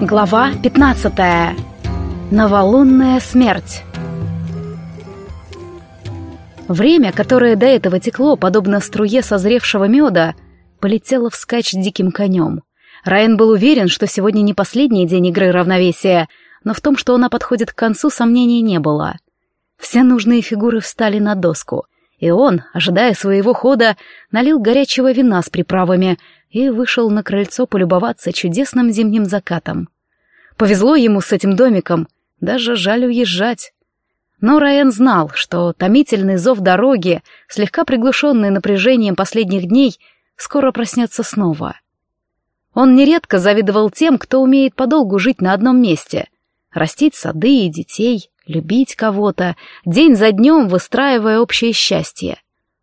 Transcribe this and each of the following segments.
Глава 15. Новолунная смерть. Время, которое до этого текло, подобно струе созревшего меда, полетело вскачь диким конем. Райан был уверен, что сегодня не последний день игры равновесия, но в том, что она подходит к концу, сомнений не было. Все нужные фигуры встали на доску, и он, ожидая своего хода, налил горячего вина с приправами и вышел на крыльцо полюбоваться чудесным зимним закатом. Повезло ему с этим домиком, даже жаль уезжать. Но Райан знал, что томительный зов дороги, слегка приглушенный напряжением последних дней, скоро проснется снова. Он нередко завидовал тем, кто умеет подолгу жить на одном месте, растить сады и детей, любить кого-то, день за днем выстраивая общее счастье.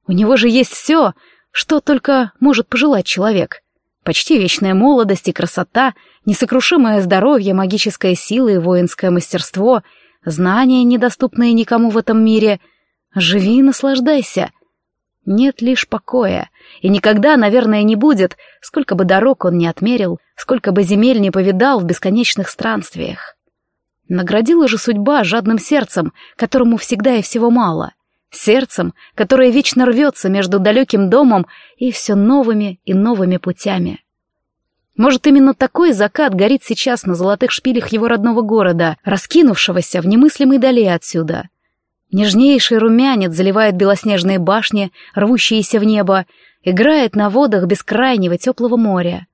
У него же есть все, что только может пожелать человек. Почти вечная молодость и красота, несокрушимое здоровье, магическая сила и воинское мастерство, знания, недоступные никому в этом мире. Живи и наслаждайся. Нет лишь покоя, и никогда, наверное, не будет, сколько бы дорог он не отмерил, сколько бы земель не повидал в бесконечных странствиях. Наградила же судьба жадным сердцем, которому всегда и всего мало. Сердцем, которое вечно рвется между далеким домом и все новыми и новыми путями. Может, именно такой закат горит сейчас на золотых шпилях его родного города, раскинувшегося в немыслимой дали отсюда. Нежнейший румянец заливает белоснежные башни, рвущиеся в небо, играет на водах бескрайнего теплого моря.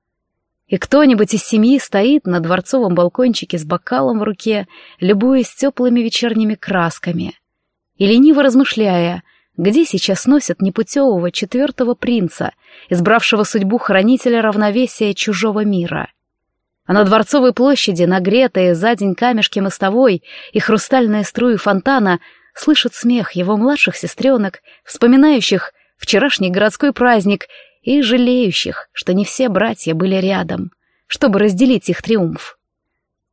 И кто-нибудь из семьи стоит на дворцовом балкончике с бокалом в руке, любуясь теплыми вечерними красками. И лениво размышляя, где сейчас носят непутевого четвертого принца, избравшего судьбу хранителя равновесия чужого мира. А на Дворцовой площади, нагретые за день камешки мостовой и хрустальные струи фонтана, слышат смех его младших сестренок, вспоминающих вчерашний городской праздник и жалеющих, что не все братья были рядом, чтобы разделить их триумф.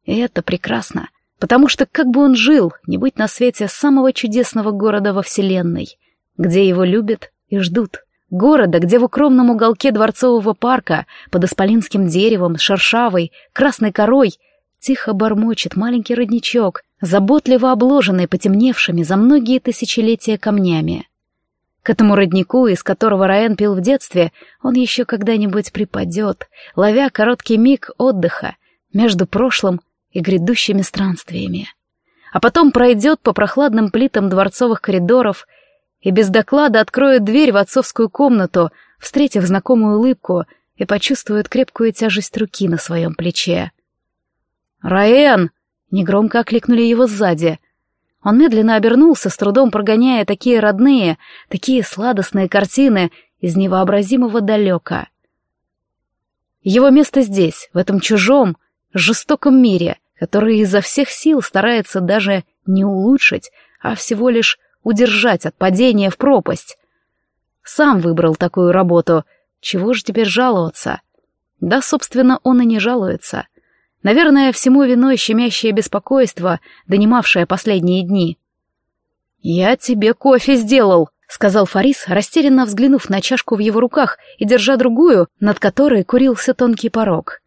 И это прекрасно, потому что как бы он жил, не быть на свете самого чудесного города во Вселенной, где его любят и ждут. Города, где в укромном уголке дворцового парка, под исполинским деревом, с шершавой, красной корой, тихо бормочет маленький родничок, заботливо обложенный потемневшими за многие тысячелетия камнями. К этому роднику, из которого Раен пил в детстве, он еще когда-нибудь припадет, ловя короткий миг отдыха между прошлым и грядущими странствиями. А потом пройдет по прохладным плитам дворцовых коридоров и без доклада откроет дверь в отцовскую комнату, встретив знакомую улыбку и почувствует крепкую тяжесть руки на своем плече. «Раэн!» — негромко окликнули его сзади. Он медленно обернулся, с трудом прогоняя такие родные, такие сладостные картины из невообразимого далека. Его место здесь, в этом чужом, жестоком мире, который изо всех сил старается даже не улучшить, а всего лишь удержать от падения в пропасть. Сам выбрал такую работу, чего же теперь жаловаться? Да, собственно, он и не жалуется. Наверное, всему виной щемящее беспокойство, донимавшее последние дни. «Я тебе кофе сделал», — сказал Фарис, растерянно взглянув на чашку в его руках и держа другую, над которой курился тонкий порог.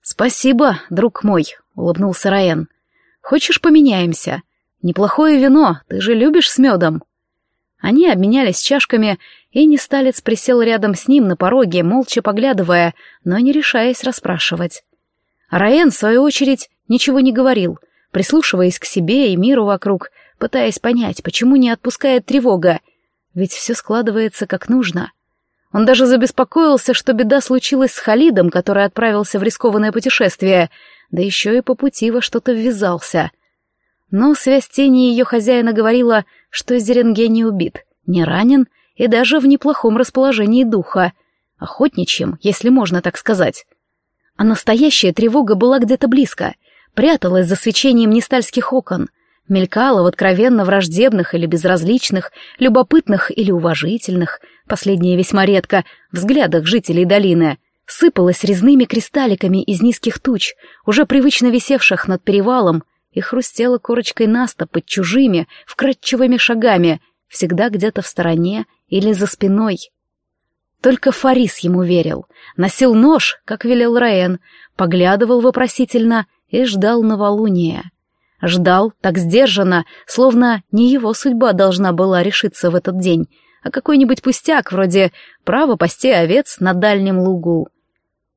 «Спасибо, друг мой», — улыбнулся Раен. «Хочешь, поменяемся? Неплохое вино, ты же любишь с медом». Они обменялись чашками, и Несталец присел рядом с ним на пороге, молча поглядывая, но не решаясь расспрашивать. Раен, в свою очередь, ничего не говорил, прислушиваясь к себе и миру вокруг, пытаясь понять, почему не отпускает тревога, ведь все складывается как нужно. Он даже забеспокоился, что беда случилась с Халидом, который отправился в рискованное путешествие, да еще и по пути во что-то ввязался. Но связь тени ее хозяина говорила, что Зеренге не убит, не ранен и даже в неплохом расположении духа, охотничьим, если можно так сказать. А настоящая тревога была где-то близко, пряталась за свечением нестальских окон, мелькала в откровенно враждебных или безразличных, любопытных или уважительных, последнее весьма редко, взглядах жителей долины, сыпалась резными кристалликами из низких туч, уже привычно висевших над перевалом, и хрустела корочкой наста под чужими, вкрадчивыми шагами, всегда где-то в стороне или за спиной. Только Фарис ему верил, носил нож, как велел Раен, поглядывал вопросительно и ждал новолуния. Ждал так сдержанно, словно не его судьба должна была решиться в этот день, а какой-нибудь пустяк, вроде права пасти овец на дальнем лугу.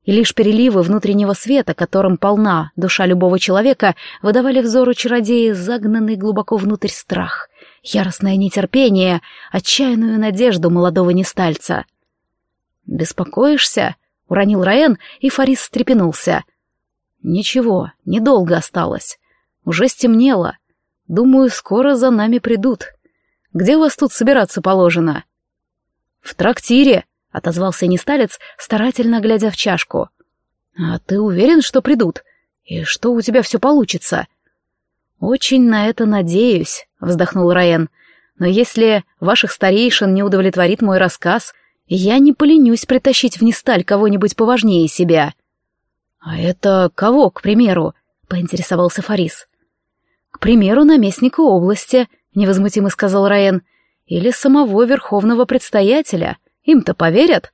И лишь переливы внутреннего света, которым полна душа любого человека, выдавали взору чародея загнанный глубоко внутрь страх, яростное нетерпение, отчаянную надежду молодого нестальца. «Беспокоишься?» — уронил Раен, и Фарис встрепенулся. «Ничего, недолго осталось. Уже стемнело. Думаю, скоро за нами придут. Где вас тут собираться положено?» «В трактире», — отозвался Несталец, старательно глядя в чашку. «А ты уверен, что придут? И что у тебя все получится?» «Очень на это надеюсь», — вздохнул Раен. «Но если ваших старейшин не удовлетворит мой рассказ, я не поленюсь притащить в Несталь кого-нибудь поважнее себя». «А это кого, к примеру?» — поинтересовался Фарис. «К примеру, наместника области», — невозмутимо сказал Раен, «или самого верховного предстоятеля. Им-то поверят?»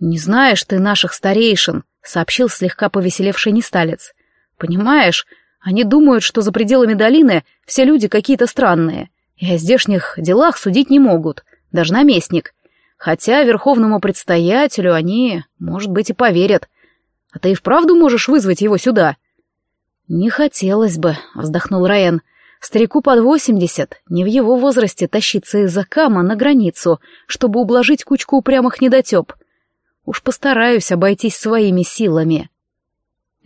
«Не знаешь ты наших старейшин», — сообщил слегка повеселевший несталец. «Понимаешь, они думают, что за пределами долины все люди какие-то странные, и о здешних делах судить не могут, даже наместник. Хотя верховному предстоятелю они, может быть, и поверят. А ты и вправду можешь вызвать его сюда?» «Не хотелось бы», — вздохнул Райан. «Старику под восемьдесят, не в его возрасте тащиться из-за кама на границу, чтобы ублажить кучку упрямых недотеп. Уж постараюсь обойтись своими силами».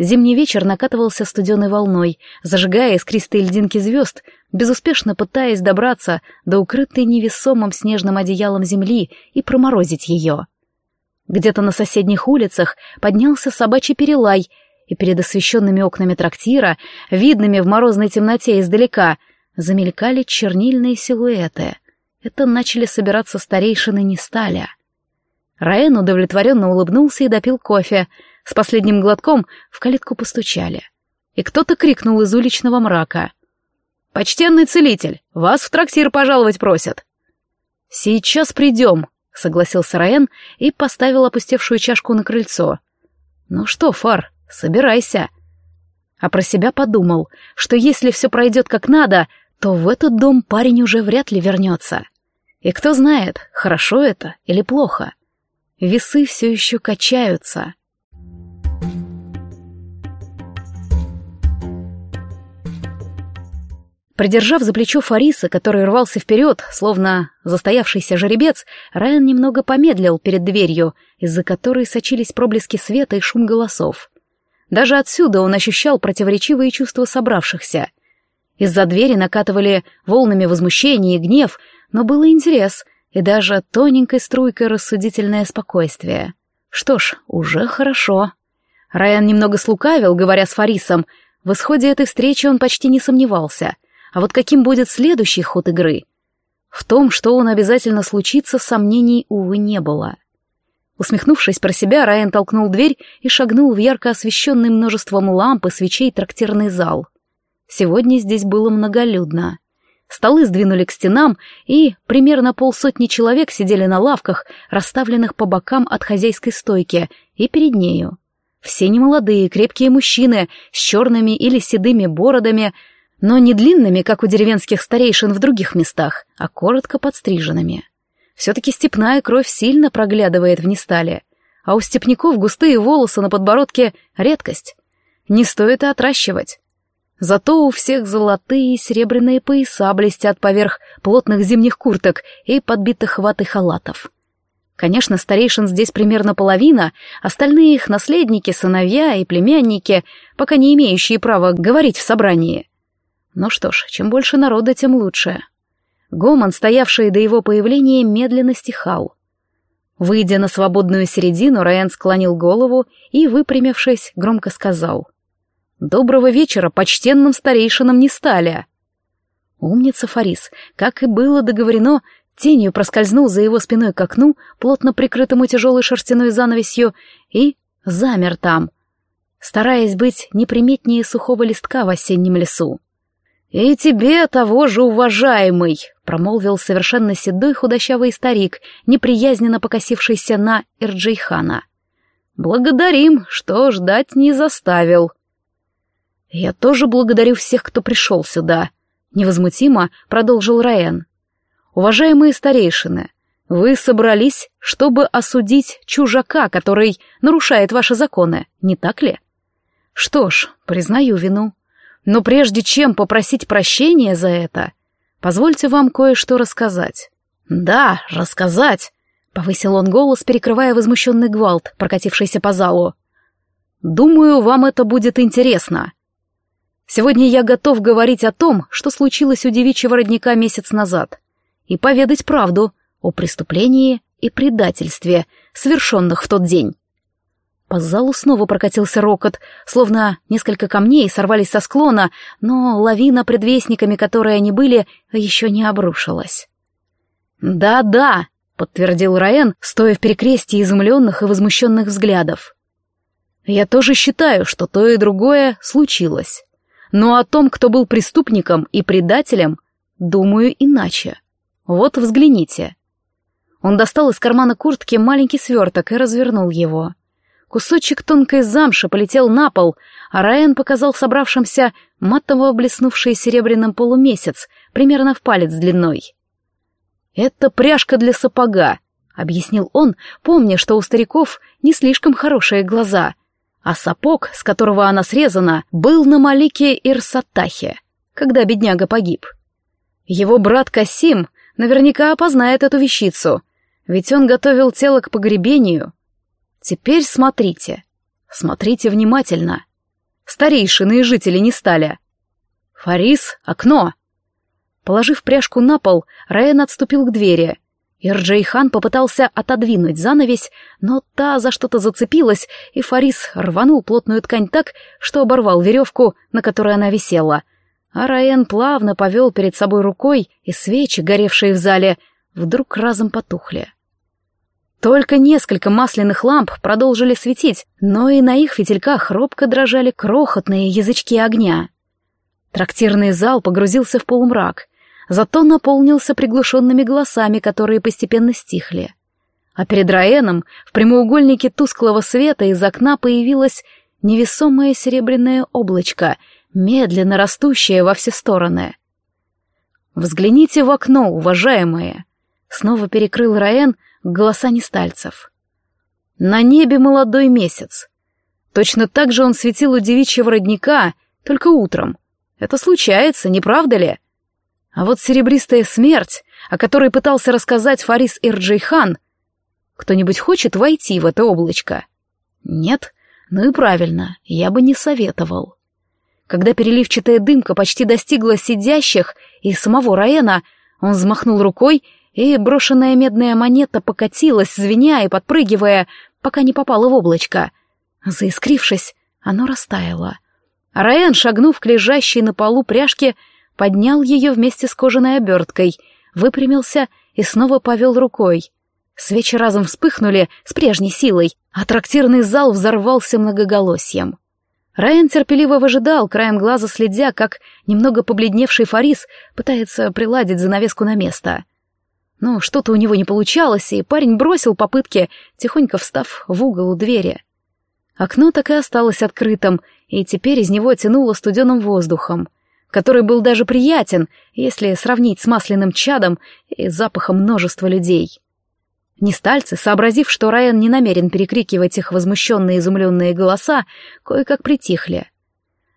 Зимний вечер накатывался студеной волной, зажигая искристые льдинки звезд, безуспешно пытаясь добраться до укрытой невесомым снежным одеялом земли и проморозить ее. Где-то на соседних улицах поднялся собачий перелай — и перед освещенными окнами трактира, видными в морозной темноте издалека, замелькали чернильные силуэты. Это начали собираться старейшины Несталя. Раэн удовлетворенно улыбнулся и допил кофе. С последним глотком в калитку постучали. И кто-то крикнул из уличного мрака. «Почтенный целитель, вас в трактир пожаловать просят». «Сейчас придем», — согласился Раэн и поставил опустевшую чашку на крыльцо. «Ну что, Фар, собирайся. А про себя подумал, что если все пройдет как надо, то в этот дом парень уже вряд ли вернется. И кто знает, хорошо это или плохо. Весы все еще качаются. Придержав за плечо Фариса, который рвался вперед, словно застоявшийся жеребец, Райан немного помедлил перед дверью, из-за которой сочились проблески света и шум голосов. Даже отсюда он ощущал противоречивые чувства собравшихся. Из-за двери накатывали волнами возмущения и гнев, но был интерес и даже тоненькой струйкой рассудительное спокойствие. Что ж, уже хорошо. Райан немного слукавил, говоря с Фарисом. В исходе этой встречи он почти не сомневался. А вот каким будет следующий ход игры? В том, что он обязательно случится, сомнений, увы, не было. — Усмехнувшись про себя, Райан толкнул дверь и шагнул в ярко освещенный множеством ламп и свечей трактирный зал. Сегодня здесь было многолюдно. Столы сдвинули к стенам, и примерно полсотни человек сидели на лавках, расставленных по бокам от хозяйской стойки, и перед нею. Все немолодые, крепкие мужчины с черными или седыми бородами, но не длинными, как у деревенских старейшин в других местах, а коротко подстриженными. Все-таки степная кровь сильно проглядывает в Нестале, а у степняков густые волосы на подбородке — редкость. Не стоит и отращивать. Зато у всех золотые и серебряные пояса блестят поверх плотных зимних курток и подбитых ватой халатов. Конечно, старейшин здесь примерно половина, остальные их наследники, сыновья и племянники, пока не имеющие права говорить в собрании. Ну что ж, чем больше народа, тем лучше. Гомон, стоявший до его появления, медленно стихал. Выйдя на свободную середину, Райан склонил голову и, выпрямившись, громко сказал. «Доброго вечера почтенным старейшинам не стали!» Умница Фарис, как и было договорено, тенью проскользнул за его спиной к окну, плотно прикрытому тяжелой шерстяной занавесью, и замер там. стараясь быть неприметнее сухого листка в осеннем лесу. «И тебе того же, уважаемый!» — промолвил совершенно седой худощавый старик, неприязненно покосившийся на Ирджейхана. «Благодарим, что ждать не заставил». «Я тоже благодарю всех, кто пришел сюда», — невозмутимо продолжил Раен. «Уважаемые старейшины, вы собрались, чтобы осудить чужака, который нарушает ваши законы, не так ли? Что ж, признаю вину. Но прежде чем попросить прощения за это, позвольте вам кое-что рассказать. Да, рассказать, повысил он голос, перекрывая возмущенный гвалт, прокатившийся по залу. Думаю, вам это будет интересно. Сегодня я готов говорить о том, что случилось у девичьего родника месяц назад, и поведать правду о преступлении и предательстве, совершенных в тот день. По залу снова прокатился рокот, словно несколько камней сорвались со склона, но лавина предвестниками, которые они были, еще не обрушилась. «Да-да», — подтвердил Раен, стоя в перекрестии изумленных и возмущенных взглядов. «Я тоже считаю, что то и другое случилось. Но о том, кто был преступником и предателем, думаю иначе. Вот взгляните». Он достал из кармана куртки маленький сверток и развернул его. Кусочек тонкой замши полетел на пол, а Райан показал собравшимся матово блеснувший серебряным полумесяц, примерно в палец длиной. «Это пряжка для сапога», — объяснил он, помня, что у стариков не слишком хорошие глаза, а сапог, с которого она срезана, был на Малике Ирсатахе, когда бедняга погиб. Его брат Касим наверняка опознает эту вещицу, ведь он готовил тело к погребению, Теперь смотрите. Смотрите внимательно. Старейшины и жители не стали. Фарис, окно. Положив пряжку на пол, Раен отступил к двери. Ирджей-хан попытался отодвинуть занавесь, но та за что-то зацепилась, и Фарис рванул плотную ткань так, что оборвал веревку, на которой она висела. А Раен плавно повел перед собой рукой, и свечи, горевшие в зале, вдруг разом потухли. Только несколько масляных ламп продолжили светить, но и на их фитильках робко дрожали крохотные язычки огня. Трактирный зал погрузился в полумрак, зато наполнился приглушенными голосами, которые постепенно стихли. А перед Раэном в прямоугольнике тусклого света из окна появилось невесомое серебряное облачко, медленно растущее во все стороны. «Взгляните в окно, уважаемые!» Снова перекрыл Раэн голоса нестальцев. На небе молодой месяц. Точно так же он светил у девичьего родника, только утром. Это случается, не правда ли? А вот серебристая смерть, о которой пытался рассказать Фарис Ирджейхан, кто-нибудь хочет войти в это облачко? Нет? Ну и правильно, я бы не советовал. Когда переливчатая дымка почти достигла сидящих и самого Раэна, он взмахнул рукой, и брошенная медная монета покатилась, звеня и подпрыгивая, пока не попала в облачко. Заискрившись, оно растаяло. Раэн, шагнув к лежащей на полу пряжке, поднял ее вместе с кожаной оберткой, выпрямился и снова повел рукой. Свечи разом вспыхнули с прежней силой, а трактирный зал взорвался многоголосием. Райан терпеливо выжидал, краем глаза следя, как немного побледневший Фарис пытается приладить занавеску на место. Но что-то у него не получалось, и парень бросил попытки, тихонько встав в угол у двери. Окно так и осталось открытым, и теперь из него тянуло студеным воздухом, который был даже приятен, если сравнить с масляным чадом и запахом множества людей. Нестальцы, сообразив, что Райан не намерен перекрикивать их возмущенные изумленные голоса, кое-как притихли.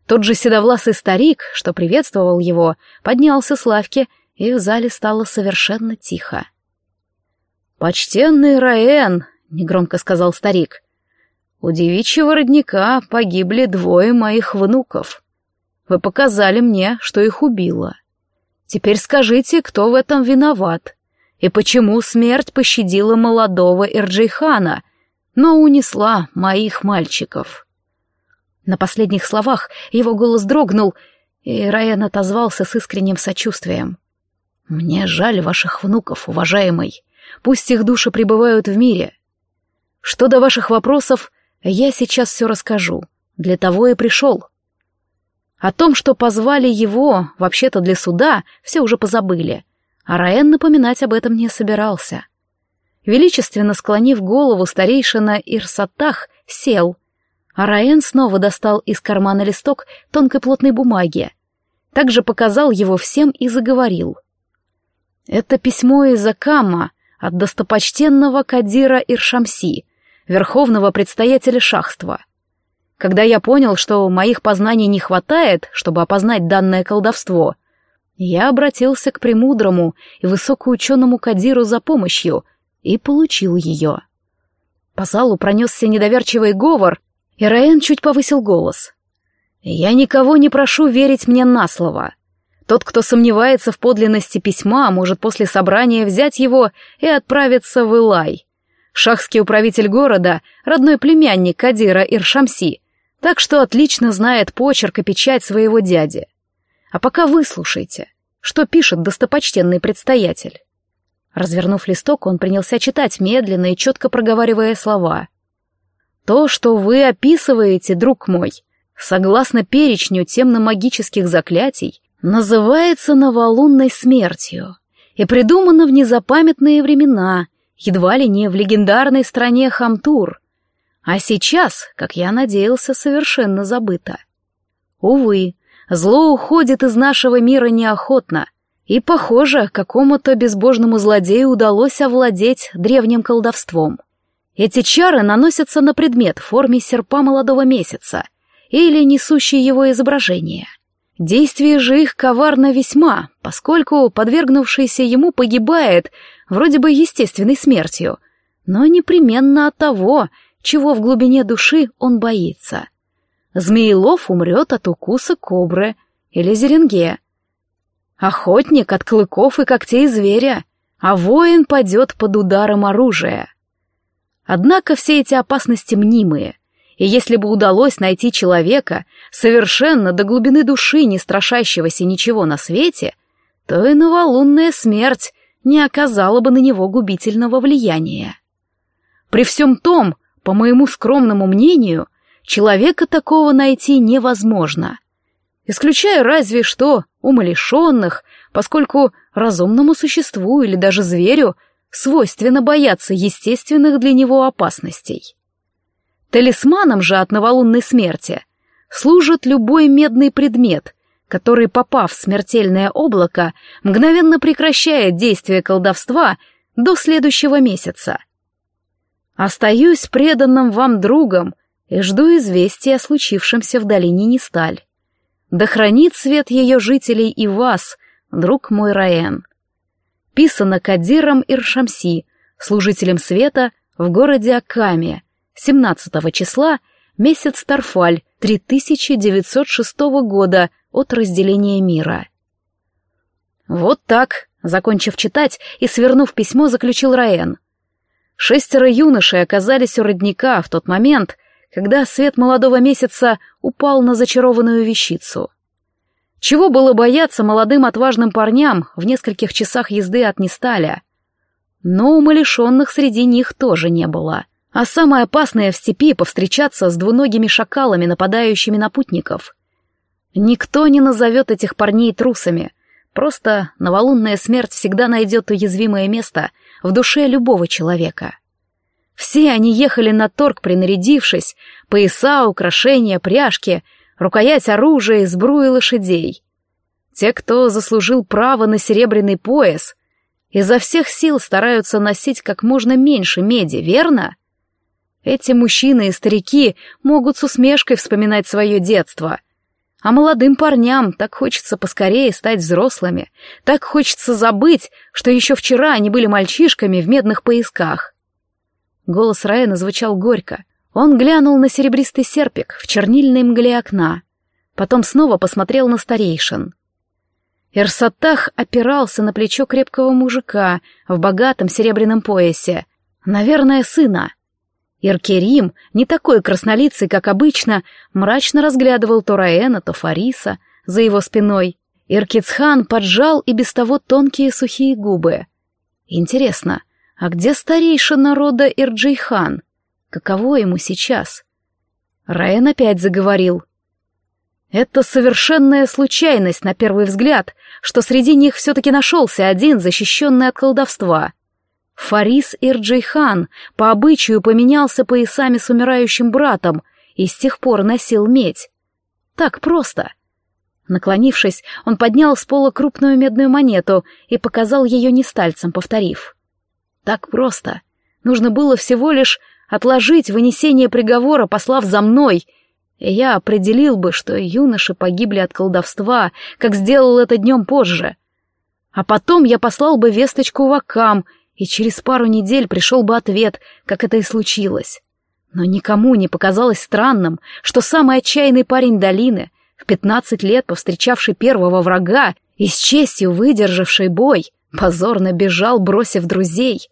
Тот же седовласый старик, что приветствовал его, поднялся с лавки и в зале стало совершенно тихо. «Почтенный Раэн», — негромко сказал старик, — «у девичьего родника погибли двое моих внуков. Вы показали мне, что их убило. Теперь скажите, кто в этом виноват, и почему смерть пощадила молодого Ирджейхана, но унесла моих мальчиков». На последних словах его голос дрогнул, и Раен отозвался с искренним сочувствием. «Мне жаль ваших внуков, уважаемый. Пусть их души пребывают в мире. Что до ваших вопросов, я сейчас все расскажу. Для того и пришел. О том, что позвали его, вообще-то для суда, все уже позабыли, а Раен напоминать об этом не собирался. Величественно склонив голову, старейшина Ирсатах сел, а Раен снова достал из кармана листок тонкой плотной бумаги. Также показал его всем и заговорил. «Это письмо из Акама от достопочтенного Кадира Иршамси, верховного предстоятеля шахства. Когда я понял, что моих познаний не хватает, чтобы опознать данное колдовство, я обратился к премудрому и высокоученому Кадиру за помощью и получил ее. По залу пронесся недоверчивый говор, и Раен чуть повысил голос. «Я никого не прошу верить мне на слово. Тот, кто сомневается в подлинности письма, может после собрания взять его и отправиться в Илай. Шахский управитель города — родной племянник Кадира Иршамси, так что отлично знает почерк и печать своего дяди. А пока выслушайте, что пишет достопочтенный предстоятель. Развернув листок, он принялся читать медленно и четко проговаривая слова. «То, что вы описываете, друг мой, согласно перечню темно-магических заклятий, называется новолунной смертью и придумано в незапамятные времена, едва ли не в легендарной стране Хамтур, а сейчас, как я надеялся, совершенно забыто. Увы, зло уходит из нашего мира неохотно, и, похоже, какому-то безбожному злодею удалось овладеть древним колдовством. Эти чары наносятся на предмет в форме серпа молодого месяца или несущий его изображение. Действие же их коварно весьма, поскольку подвергнувшийся ему погибает вроде бы естественной смертью, но непременно от того, чего в глубине души он боится. Змеелов умрет от укуса кобры или зеренге. Охотник от клыков и когтей зверя, а воин падет под ударом оружия. Однако все эти опасности мнимые, и если бы удалось найти человека, совершенно до глубины души не страшащегося ничего на свете, то и новолунная смерть не оказала бы на него губительного влияния. При всем том, по моему скромному мнению, человека такого найти невозможно. Исключая разве что умалишенных, поскольку разумному существу или даже зверю свойственно бояться естественных для него опасностей. Талисманом же от новолунной смерти служит любой медный предмет, который, попав в смертельное облако, мгновенно прекращает действие колдовства до следующего месяца. Остаюсь преданным вам другом и жду известия о случившемся в долине Несталь. Да хранит свет ее жителей и вас, друг мой Раен. Писано Кадиром Иршамси, служителем света в городе Акаме, 17 числа, месяц Тарфаль, 3906 года от разделения мира. Вот так, закончив читать и свернув письмо, заключил Раен. Шестеро юношей оказались у родника в тот момент, когда свет молодого месяца упал на зачарованную вещицу. Чего было бояться молодым отважным парням в нескольких часах езды от Несталя? Но умалишенных среди них тоже не было. А самое опасное в степи — повстречаться с двуногими шакалами, нападающими на путников. Никто не назовет этих парней трусами. Просто новолунная смерть всегда найдет уязвимое место в душе любого человека. Все они ехали на торг, принарядившись, пояса, украшения, пряжки, рукоять оружия, сбруи лошадей. Те, кто заслужил право на серебряный пояс, изо всех сил стараются носить как можно меньше меди, верно? Эти мужчины и старики могут с усмешкой вспоминать свое детство — а молодым парням так хочется поскорее стать взрослыми, так хочется забыть, что еще вчера они были мальчишками в медных поясках. Голос Райана звучал горько. Он глянул на серебристый серпик в чернильной мгле окна. Потом снова посмотрел на старейшин. Ирсатах опирался на плечо крепкого мужика в богатом серебряном поясе. Наверное, сына. Иркерим, не такой краснолицый, как обычно, мрачно разглядывал то Раэна, то Фариса за его спиной. Иркицхан поджал и без того тонкие сухие губы. Интересно, а где старейшина народа Ирджейхан? Каково ему сейчас? Райан опять заговорил. Это совершенная случайность на первый взгляд, что среди них все-таки нашелся один, защищенный от колдовства. Фарис Ирджейхан по обычаю поменялся поясами с умирающим братом и с тех пор носил медь. Так просто. Наклонившись, он поднял с пола крупную медную монету и показал ее нестальцам, повторив. Так просто. Нужно было всего лишь отложить вынесение приговора, послав за мной, и я определил бы, что юноши погибли от колдовства, как сделал это днем позже. А потом я послал бы весточку в Акам, и через пару недель пришел бы ответ, как это и случилось. Но никому не показалось странным, что самый отчаянный парень долины, в пятнадцать лет повстречавший первого врага и с честью выдержавший бой, позорно бежал, бросив друзей.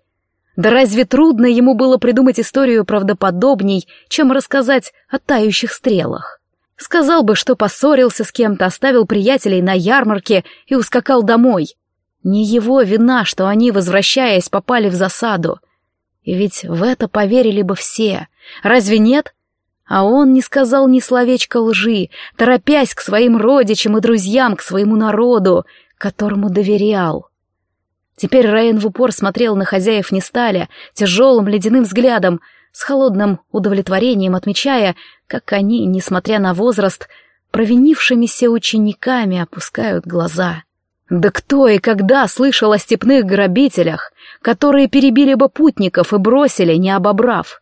Да разве трудно ему было придумать историю правдоподобней, чем рассказать о тающих стрелах? Сказал бы, что поссорился с кем-то, оставил приятелей на ярмарке и ускакал домой. Не его вина, что они, возвращаясь, попали в засаду. И ведь в это поверили бы все. Разве нет? А он не сказал ни словечка лжи, торопясь к своим родичам и друзьям, к своему народу, которому доверял. Теперь Райан в упор смотрел на хозяев Несталя тяжелым ледяным взглядом, с холодным удовлетворением отмечая, как они, несмотря на возраст, провинившимися учениками опускают глаза. Да кто и когда слышал о степных грабителях, которые перебили бы путников и бросили, не обобрав?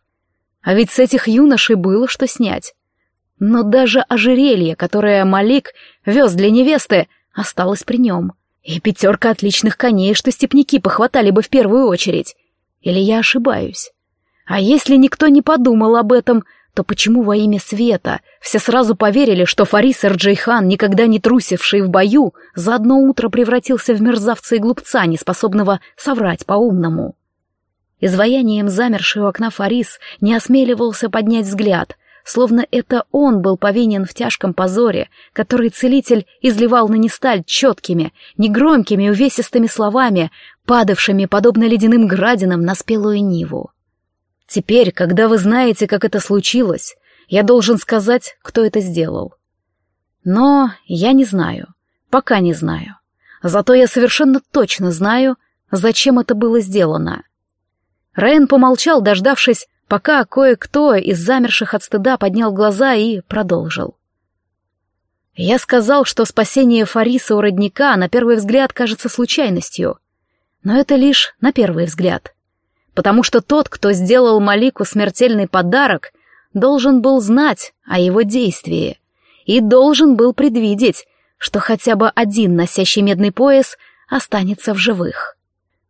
А ведь с этих юношей было что снять. Но даже ожерелье, которое Малик вез для невесты, осталось при нем — и пятерка отличных коней, что степняки похватали бы в первую очередь. Или я ошибаюсь? А если никто не подумал об этом, то почему во имя света все сразу поверили, что Фарис Эрджейхан, никогда не трусивший в бою, за одно утро превратился в мерзавца и глупца, неспособного соврать по-умному? Изваянием замерший у окна Фарис не осмеливался поднять взгляд, словно это он был повинен в тяжком позоре, который целитель изливал на Несталь четкими, негромкими увесистыми словами, падавшими, подобно ледяным градинам, на спелую ниву. Теперь, когда вы знаете, как это случилось, я должен сказать, кто это сделал. Но я не знаю, пока не знаю. Зато я совершенно точно знаю, зачем это было сделано. Райан помолчал, дождавшись, пока кое-кто из замерших от стыда поднял глаза и продолжил. Я сказал, что спасение Фариса у родника на первый взгляд кажется случайностью, но это лишь на первый взгляд, потому что тот, кто сделал Малику смертельный подарок, должен был знать о его действии и должен был предвидеть, что хотя бы один носящий медный пояс останется в живых.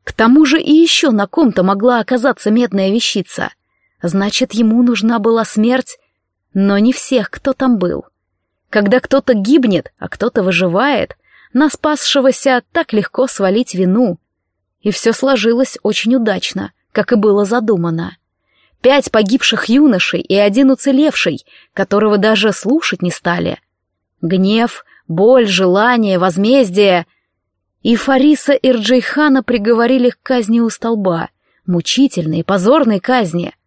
К тому же и еще на ком-то могла оказаться медная вещица — Значит, ему нужна была смерть, но не всех, кто там был. Когда кто-то гибнет, а кто-то выживает, на спасшегося так легко свалить вину. И все сложилось очень удачно, как и было задумано. Пять погибших юношей и один уцелевший, которого даже слушать не стали. Гнев, боль, желание, возмездие. И Фариса Ирджейхана приговорили к казни у столба, мучительной и позорной казни —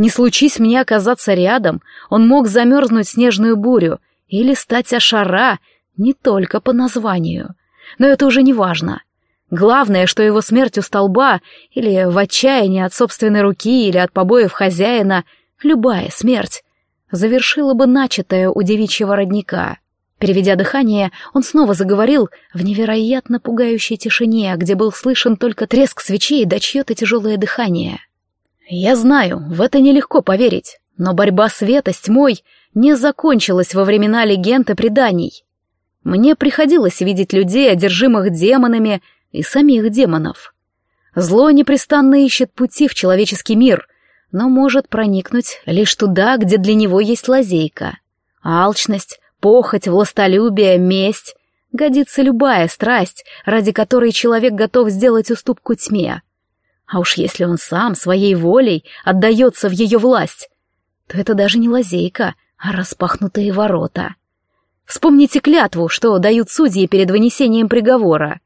не случись мне оказаться рядом, он мог замерзнуть снежную бурю или стать Ашара не только по названию. Но это уже не важно. Главное, что его смерть у столба или в отчаянии от собственной руки или от побоев хозяина, любая смерть, завершила бы начатое у девичьего родника. Переведя дыхание, он снова заговорил в невероятно пугающей тишине, где был слышен только треск свечей да чье-то тяжелое дыхание. Я знаю, в это нелегко поверить, но борьба света с тьмой не закончилась во времена легенд и преданий. Мне приходилось видеть людей, одержимых демонами, и самих демонов. Зло непрестанно ищет пути в человеческий мир, но может проникнуть лишь туда, где для него есть лазейка. Алчность, похоть, властолюбие, месть — годится любая страсть, ради которой человек готов сделать уступку тьме. А уж если он сам своей волей отдается в ее власть, то это даже не лазейка, а распахнутые ворота. Вспомните клятву, что дают судьи перед вынесением приговора.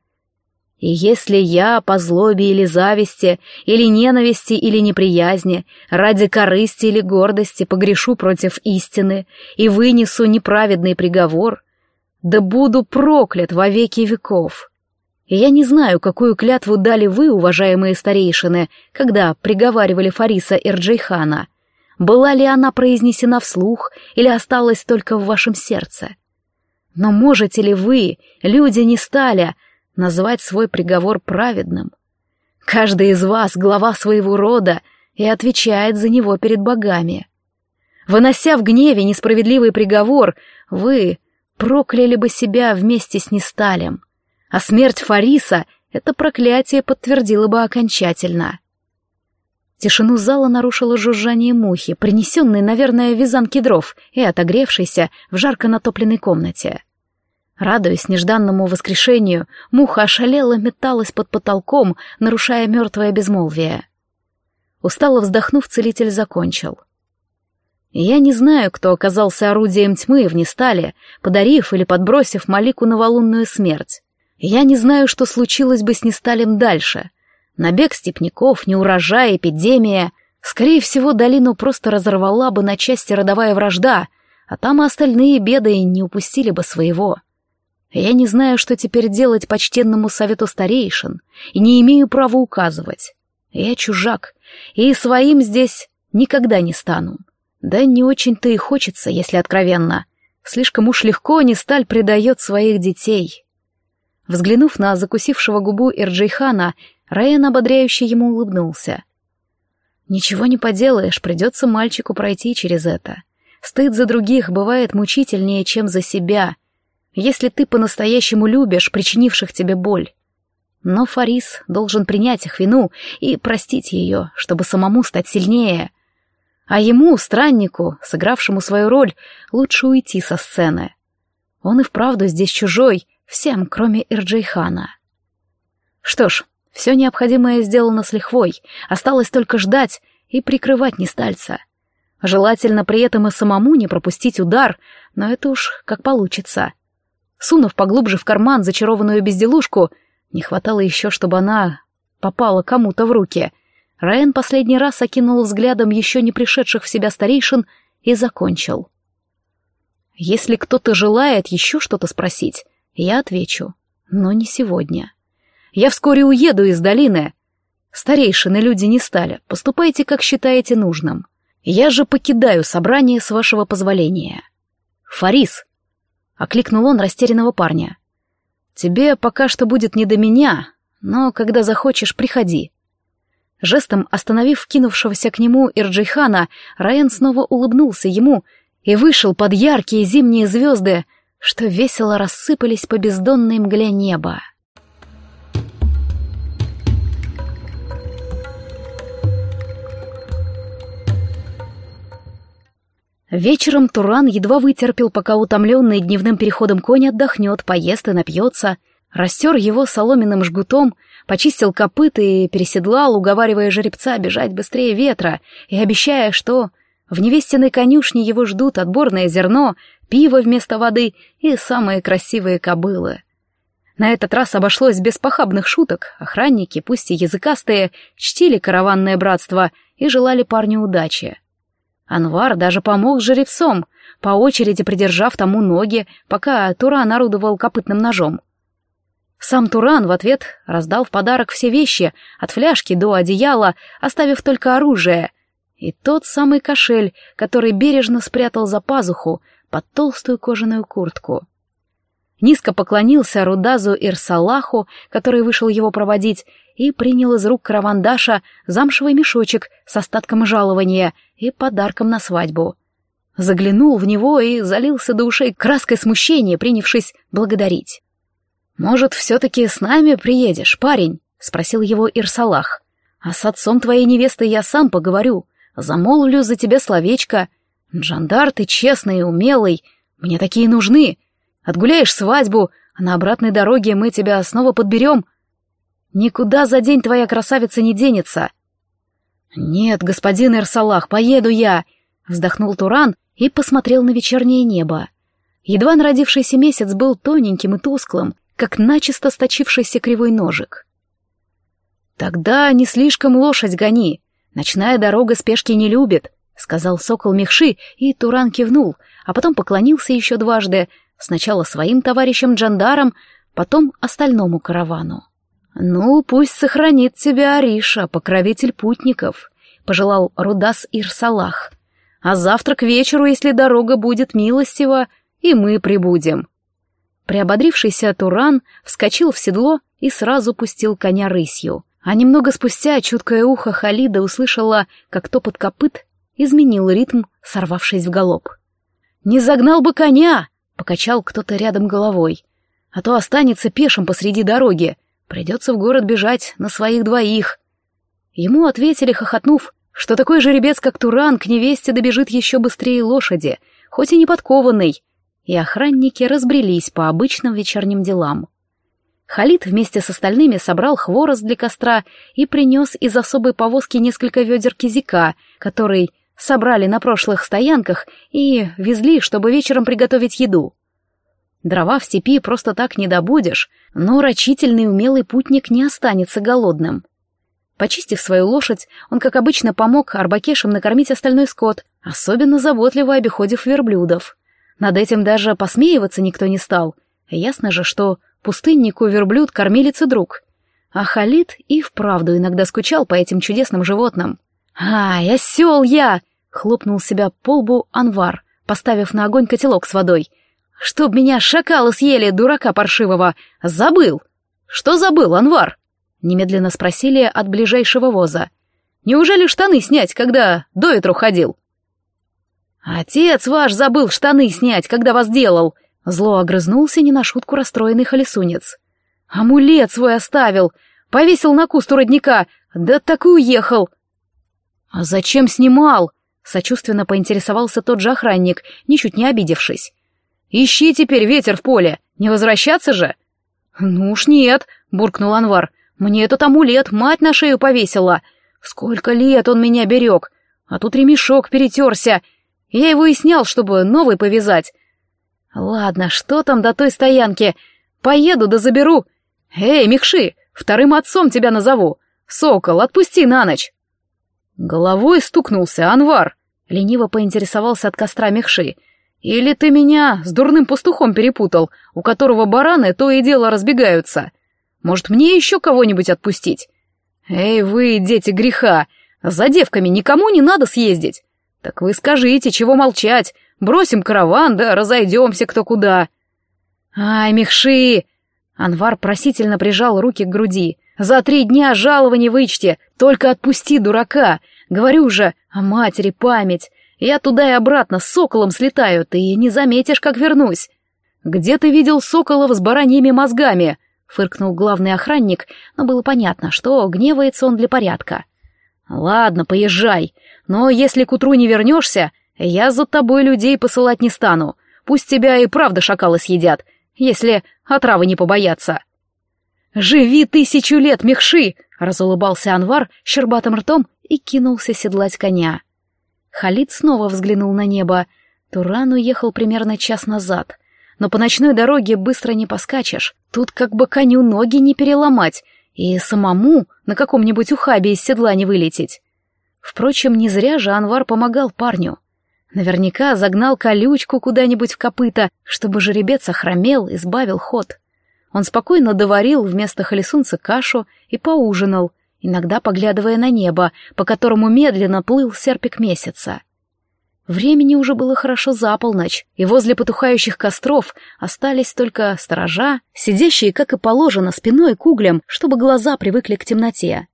И если я по злобе или зависти, или ненависти или неприязни, ради корысти или гордости погрешу против истины и вынесу неправедный приговор, да буду проклят во веки веков. Я не знаю, какую клятву дали вы, уважаемые старейшины, когда приговаривали Фариса Ирджейхана. Была ли она произнесена вслух или осталась только в вашем сердце? Но можете ли вы, люди не стали, назвать свой приговор праведным? Каждый из вас глава своего рода и отвечает за него перед богами. Вынося в гневе несправедливый приговор, вы прокляли бы себя вместе с Несталем а смерть Фариса это проклятие подтвердило бы окончательно. Тишину зала нарушило жужжание мухи, принесенной, наверное, вязанки дров и отогревшейся в жарко натопленной комнате. Радуясь нежданному воскрешению, муха ошалела, металась под потолком, нарушая мертвое безмолвие. Устало вздохнув, целитель закончил. Я не знаю, кто оказался орудием тьмы в Нестале, подарив или подбросив Малику новолунную смерть. Я не знаю, что случилось бы с Несталем дальше. Набег степняков, неурожай, эпидемия. Скорее всего, долину просто разорвала бы на части родовая вражда, а там и остальные беды не упустили бы своего. Я не знаю, что теперь делать почтенному совету старейшин, и не имею права указывать. Я чужак, и своим здесь никогда не стану. Да не очень-то и хочется, если откровенно. Слишком уж легко Несталь предает своих детей. Взглянув на закусившего губу Эрджейхана, Райан ободряюще ему улыбнулся. «Ничего не поделаешь, придется мальчику пройти через это. Стыд за других бывает мучительнее, чем за себя, если ты по-настоящему любишь причинивших тебе боль. Но Фарис должен принять их вину и простить ее, чтобы самому стать сильнее. А ему, страннику, сыгравшему свою роль, лучше уйти со сцены. Он и вправду здесь чужой, Всем, кроме Ирджейхана. Что ж, все необходимое сделано с лихвой, осталось только ждать и прикрывать нестальца. Желательно при этом и самому не пропустить удар, но это уж как получится. Сунув поглубже в карман зачарованную безделушку, не хватало еще, чтобы она попала кому-то в руки. Райан последний раз окинул взглядом еще не пришедших в себя старейшин и закончил. Если кто-то желает еще что-то спросить, я отвечу, но не сегодня. Я вскоре уеду из долины. Старейшины люди не стали, поступайте, как считаете нужным. Я же покидаю собрание с вашего позволения. Фарис, — окликнул он растерянного парня. Тебе пока что будет не до меня, но когда захочешь, приходи. Жестом остановив кинувшегося к нему Ирджейхана, Раен снова улыбнулся ему и вышел под яркие зимние звезды, что весело рассыпались по бездонной мгле неба. Вечером Туран едва вытерпел, пока утомленный дневным переходом конь отдохнет, поест и напьется, растер его соломенным жгутом, почистил копыт и переседлал, уговаривая жеребца бежать быстрее ветра и обещая, что в невестиной конюшне его ждут отборное зерно, пиво вместо воды и самые красивые кобылы. На этот раз обошлось без похабных шуток, охранники, пусть и языкастые, чтили караванное братство и желали парню удачи. Анвар даже помог жеребцом, по очереди придержав тому ноги, пока Туран орудовал копытным ножом. Сам Туран в ответ раздал в подарок все вещи, от фляжки до одеяла, оставив только оружие, и тот самый кошель, который бережно спрятал за пазуху, под толстую кожаную куртку. Низко поклонился Рудазу Ирсалаху, который вышел его проводить, и принял из рук каравандаша замшевый мешочек с остатком жалования и подарком на свадьбу. Заглянул в него и залился до ушей краской смущения, принявшись благодарить. «Может, все-таки с нами приедешь, парень?» — спросил его Ирсалах. «А с отцом твоей невесты я сам поговорю. Замолвлю за тебя словечко. Джандар, ты честный и умелый. Мне такие нужны. Отгуляешь свадьбу, а на обратной дороге мы тебя снова подберем. Никуда за день твоя красавица не денется. Нет, господин Эрсалах, поеду я, вздохнул Туран и посмотрел на вечернее небо. Едва народившийся месяц был тоненьким и тусклым, как начисто сточившийся кривой ножик. «Тогда не слишком лошадь гони. Ночная дорога спешки не любит», — сказал сокол Мехши, и Туран кивнул, а потом поклонился еще дважды, сначала своим товарищам Джандарам, потом остальному каравану. «Ну, пусть сохранит тебя Ариша, покровитель путников», — пожелал Рудас Ирсалах. «А завтра к вечеру, если дорога будет милостива, и мы прибудем». Приободрившийся Туран вскочил в седло и сразу пустил коня рысью. А немного спустя чуткое ухо Халида услышала, как топот копыт изменил ритм, сорвавшись в галоп. «Не загнал бы коня!» — покачал кто-то рядом головой. «А то останется пешим посреди дороги. Придется в город бежать на своих двоих». Ему ответили, хохотнув, что такой жеребец, как Туран, к невесте добежит еще быстрее лошади, хоть и не подкованный, и охранники разбрелись по обычным вечерним делам. Халид вместе с остальными собрал хворост для костра и принес из особой повозки несколько ведер кизика, который собрали на прошлых стоянках и везли, чтобы вечером приготовить еду. Дрова в степи просто так не добудешь, но рачительный умелый путник не останется голодным. Почистив свою лошадь, он, как обычно, помог арбакешам накормить остальной скот, особенно заботливо обиходив верблюдов. Над этим даже посмеиваться никто не стал. Ясно же, что пустыннику верблюд кормилец и друг. А Халид и вправду иногда скучал по этим чудесным животным. «Ай, осел я!» — хлопнул себя по лбу Анвар, поставив на огонь котелок с водой. «Чтоб меня шакалы съели, дурака паршивого! Забыл!» «Что забыл, Анвар?» — немедленно спросили от ближайшего воза. «Неужели штаны снять, когда до ветру ходил?» «Отец ваш забыл штаны снять, когда вас делал!» Зло огрызнулся не на шутку расстроенный холесунец. «Амулет свой оставил! Повесил на куст родника! Да так и уехал!» «А зачем снимал?» — сочувственно поинтересовался тот же охранник, ничуть не обидевшись. «Ищи теперь ветер в поле! Не возвращаться же!» «Ну уж нет!» — буркнул Анвар. «Мне этот амулет мать на шею повесила! Сколько лет он меня берег! А тут ремешок перетерся!» Я его и снял, чтобы новый повязать. Ладно, что там до той стоянки? Поеду да заберу. Эй, Михши, вторым отцом тебя назову. Сокол, отпусти на ночь. Головой стукнулся Анвар. Лениво поинтересовался от костра Михши. Или ты меня с дурным пастухом перепутал, у которого бараны то и дело разбегаются? Может, мне еще кого-нибудь отпустить? Эй вы, дети греха, за девками никому не надо съездить. «Так вы скажите, чего молчать? Бросим караван, да разойдемся кто куда». «Ай, мехши!» Анвар просительно прижал руки к груди. «За три дня жалование вычти, только отпусти дурака. Говорю же, о матери память. Я туда и обратно с соколом слетаю, ты не заметишь, как вернусь». «Где ты видел соколов с бараньими мозгами?» — фыркнул главный охранник, но было понятно, что гневается он для порядка. «Ладно, поезжай. Но если к утру не вернешься, я за тобой людей посылать не стану. Пусть тебя и правда шакалы съедят, если отравы не побоятся. «Живи тысячу лет, мехши!» — разулыбался Анвар щербатым ртом и кинулся седлать коня. Халид снова взглянул на небо. Туран уехал примерно час назад. Но по ночной дороге быстро не поскачешь. Тут как бы коню ноги не переломать, и самому на каком-нибудь ухабе из седла не вылететь. Впрочем, не зря же Анвар помогал парню. Наверняка загнал колючку куда-нибудь в копыта, чтобы жеребец охромел и сбавил ход. Он спокойно доварил вместо холесунца кашу и поужинал, иногда поглядывая на небо, по которому медленно плыл серпик месяца. Времени уже было хорошо за полночь, и возле потухающих костров остались только сторожа, сидящие, как и положено, спиной к углям, чтобы глаза привыкли к темноте.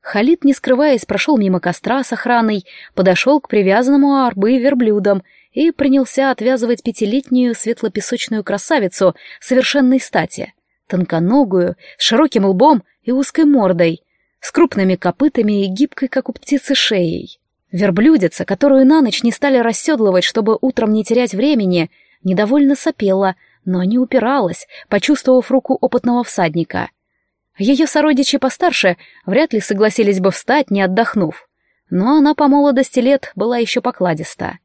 Халид, не скрываясь, прошел мимо костра с охраной, подошел к привязанному арбы верблюдам и принялся отвязывать пятилетнюю светлопесочную красавицу совершенной стати, тонконогую, с широким лбом и узкой мордой, с крупными копытами и гибкой, как у птицы, шеей. Верблюдица, которую на ночь не стали расседлывать, чтобы утром не терять времени, недовольно сопела, но не упиралась, почувствовав руку опытного всадника — ее сородичи постарше вряд ли согласились бы встать, не отдохнув. Но она по молодости лет была еще покладиста.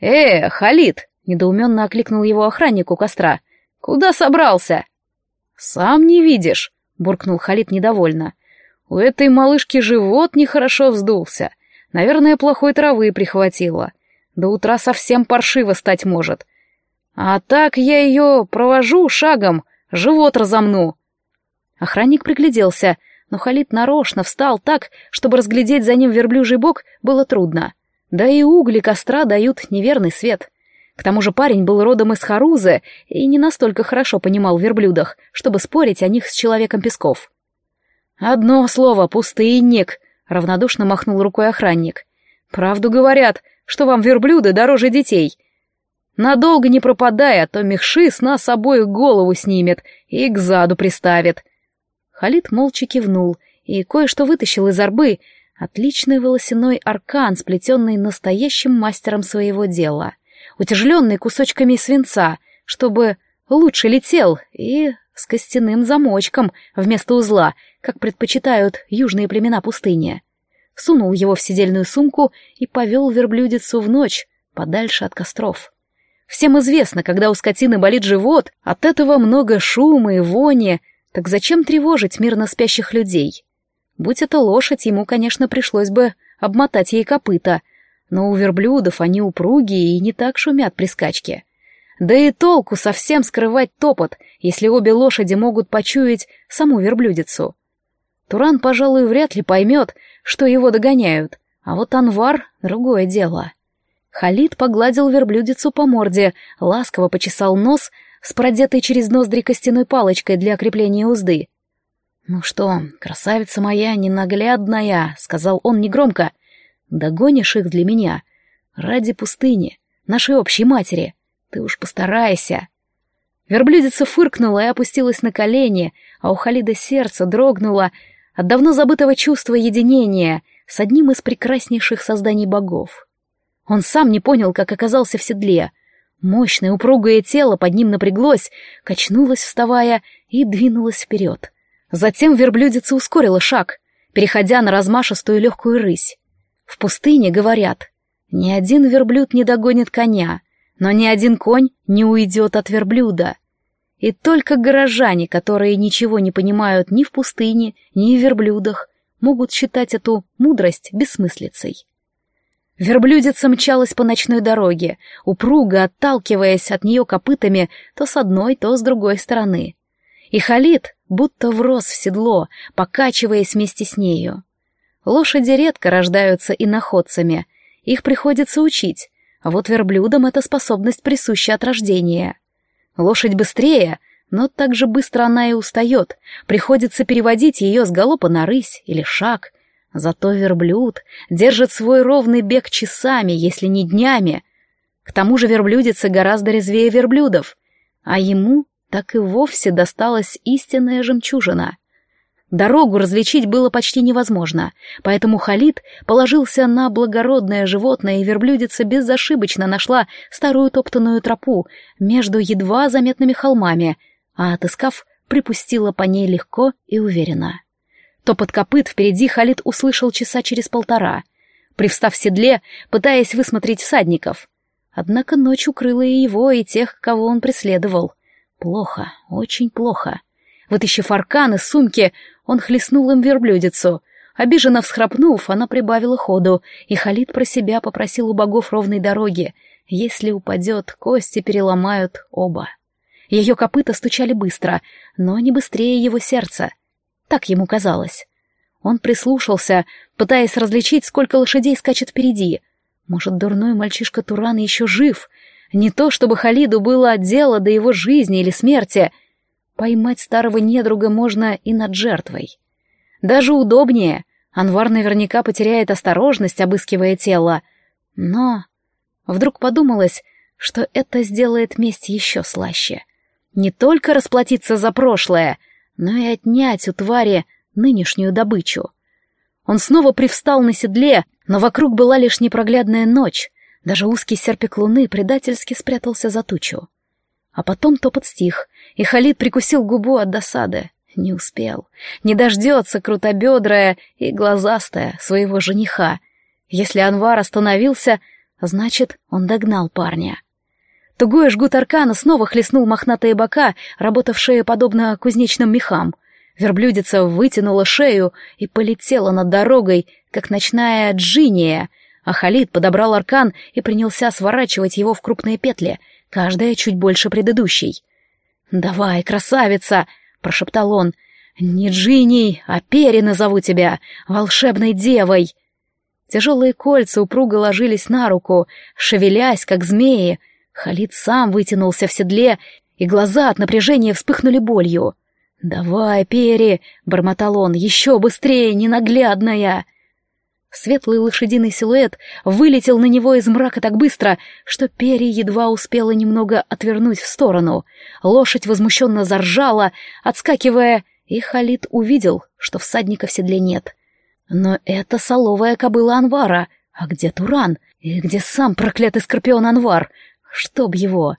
«Э, Халид!» — недоуменно окликнул его охранник у костра. «Куда собрался?» «Сам не видишь», — буркнул Халид недовольно. «У этой малышки живот нехорошо вздулся. Наверное, плохой травы прихватила. До утра совсем паршиво стать может. А так я ее провожу шагом, живот разомну». Охранник пригляделся, но Халид нарочно встал так, чтобы разглядеть за ним верблюжий бок было трудно. Да и угли костра дают неверный свет. К тому же парень был родом из Харузы и не настолько хорошо понимал верблюдах, чтобы спорить о них с человеком Песков. «Одно слово, пустынник», — равнодушно махнул рукой охранник. «Правду говорят, что вам верблюды дороже детей. Надолго не пропадая, то мехши с нас обоих голову снимет и к заду приставит». Халид молча кивнул и кое-что вытащил из арбы, отличный волосяной аркан, сплетенный настоящим мастером своего дела — утяжеленный кусочками свинца, чтобы лучше летел, и с костяным замочком вместо узла, как предпочитают южные племена пустыни. Сунул его в сидельную сумку и повел верблюдицу в ночь, подальше от костров. Всем известно, когда у скотины болит живот, от этого много шума и вони, так зачем тревожить мирно спящих людей? Будь это лошадь, ему, конечно, пришлось бы обмотать ей копыта — но у верблюдов они упругие и не так шумят при скачке. Да и толку совсем скрывать топот, если обе лошади могут почуять саму верблюдицу. Туран, пожалуй, вряд ли поймет, что его догоняют, а вот Анвар — другое дело. Халид погладил верблюдицу по морде, ласково почесал нос с продетой через ноздри костяной палочкой для крепления узды. «Ну что, красавица моя ненаглядная», — сказал он негромко, Догонишь их для меня. Ради пустыни, нашей общей матери. Ты уж постарайся. Верблюдица фыркнула и опустилась на колени, а у Халида сердце дрогнуло от давно забытого чувства единения с одним из прекраснейших созданий богов. Он сам не понял, как оказался в седле. Мощное упругое тело под ним напряглось, качнулось, вставая, и двинулось вперед. Затем верблюдица ускорила шаг, переходя на размашистую легкую рысь. В пустыне говорят, ни один верблюд не догонит коня, но ни один конь не уйдет от верблюда. И только горожане, которые ничего не понимают ни в пустыне, ни в верблюдах, могут считать эту мудрость бессмыслицей. Верблюдица мчалась по ночной дороге, упруго отталкиваясь от нее копытами то с одной, то с другой стороны. И Халид будто врос в седло, покачиваясь вместе с нею. Лошади редко рождаются иноходцами, их приходится учить, а вот верблюдам эта способность присуща от рождения. Лошадь быстрее, но так же быстро она и устает, приходится переводить ее с галопа на рысь или шаг. Зато верблюд держит свой ровный бег часами, если не днями. К тому же верблюдица гораздо резвее верблюдов, а ему так и вовсе досталась истинная жемчужина — Дорогу различить было почти невозможно, поэтому Халид положился на благородное животное, и верблюдица безошибочно нашла старую топтанную тропу между едва заметными холмами, а, отыскав, припустила по ней легко и уверенно. Топот копыт впереди Халид услышал часа через полтора, привстав в седле, пытаясь высмотреть всадников. Однако ночь укрыла и его, и тех, кого он преследовал. Плохо, очень плохо. Вытащив аркан из сумки, он хлестнул им верблюдицу. Обиженно всхрапнув, она прибавила ходу, и Халид про себя попросил у богов ровной дороги. Если упадет, кости переломают оба. Ее копыта стучали быстро, но не быстрее его сердца. Так ему казалось. Он прислушался, пытаясь различить, сколько лошадей скачет впереди. Может, дурной мальчишка Туран еще жив? Не то, чтобы Халиду было дело до его жизни или смерти — Поймать старого недруга можно и над жертвой. Даже удобнее. Анвар наверняка потеряет осторожность, обыскивая тело. Но вдруг подумалось, что это сделает месть еще слаще. Не только расплатиться за прошлое, но и отнять у твари нынешнюю добычу. Он снова привстал на седле, но вокруг была лишь непроглядная ночь. Даже узкий серпик луны предательски спрятался за тучу. А потом топот стих, и Халид прикусил губу от досады. Не успел. Не дождется крутобедрая и глазастая своего жениха. Если Анвар остановился, значит, он догнал парня. Тугой жгут аркана снова хлестнул мохнатые бока, работавшие подобно кузнечным мехам. Верблюдица вытянула шею и полетела над дорогой, как ночная джиния, а Халид подобрал аркан и принялся сворачивать его в крупные петли, каждая чуть больше предыдущей. «Давай, красавица!» — прошептал он. «Не Джиней, а Пери назову тебя, волшебной девой!» Тяжелые кольца упруго ложились на руку, шевелясь, как змеи. Халид сам вытянулся в седле, и глаза от напряжения вспыхнули болью. «Давай, Пери!» — бормотал он. «Еще быстрее, ненаглядная!» Светлый лошадиный силуэт вылетел на него из мрака так быстро, что Пери едва успела немного отвернуть в сторону. Лошадь возмущенно заржала, отскакивая, и Халид увидел, что всадника в седле нет. Но это соловая кобыла Анвара. А где Туран? И где сам проклятый скорпион Анвар? Чтоб его!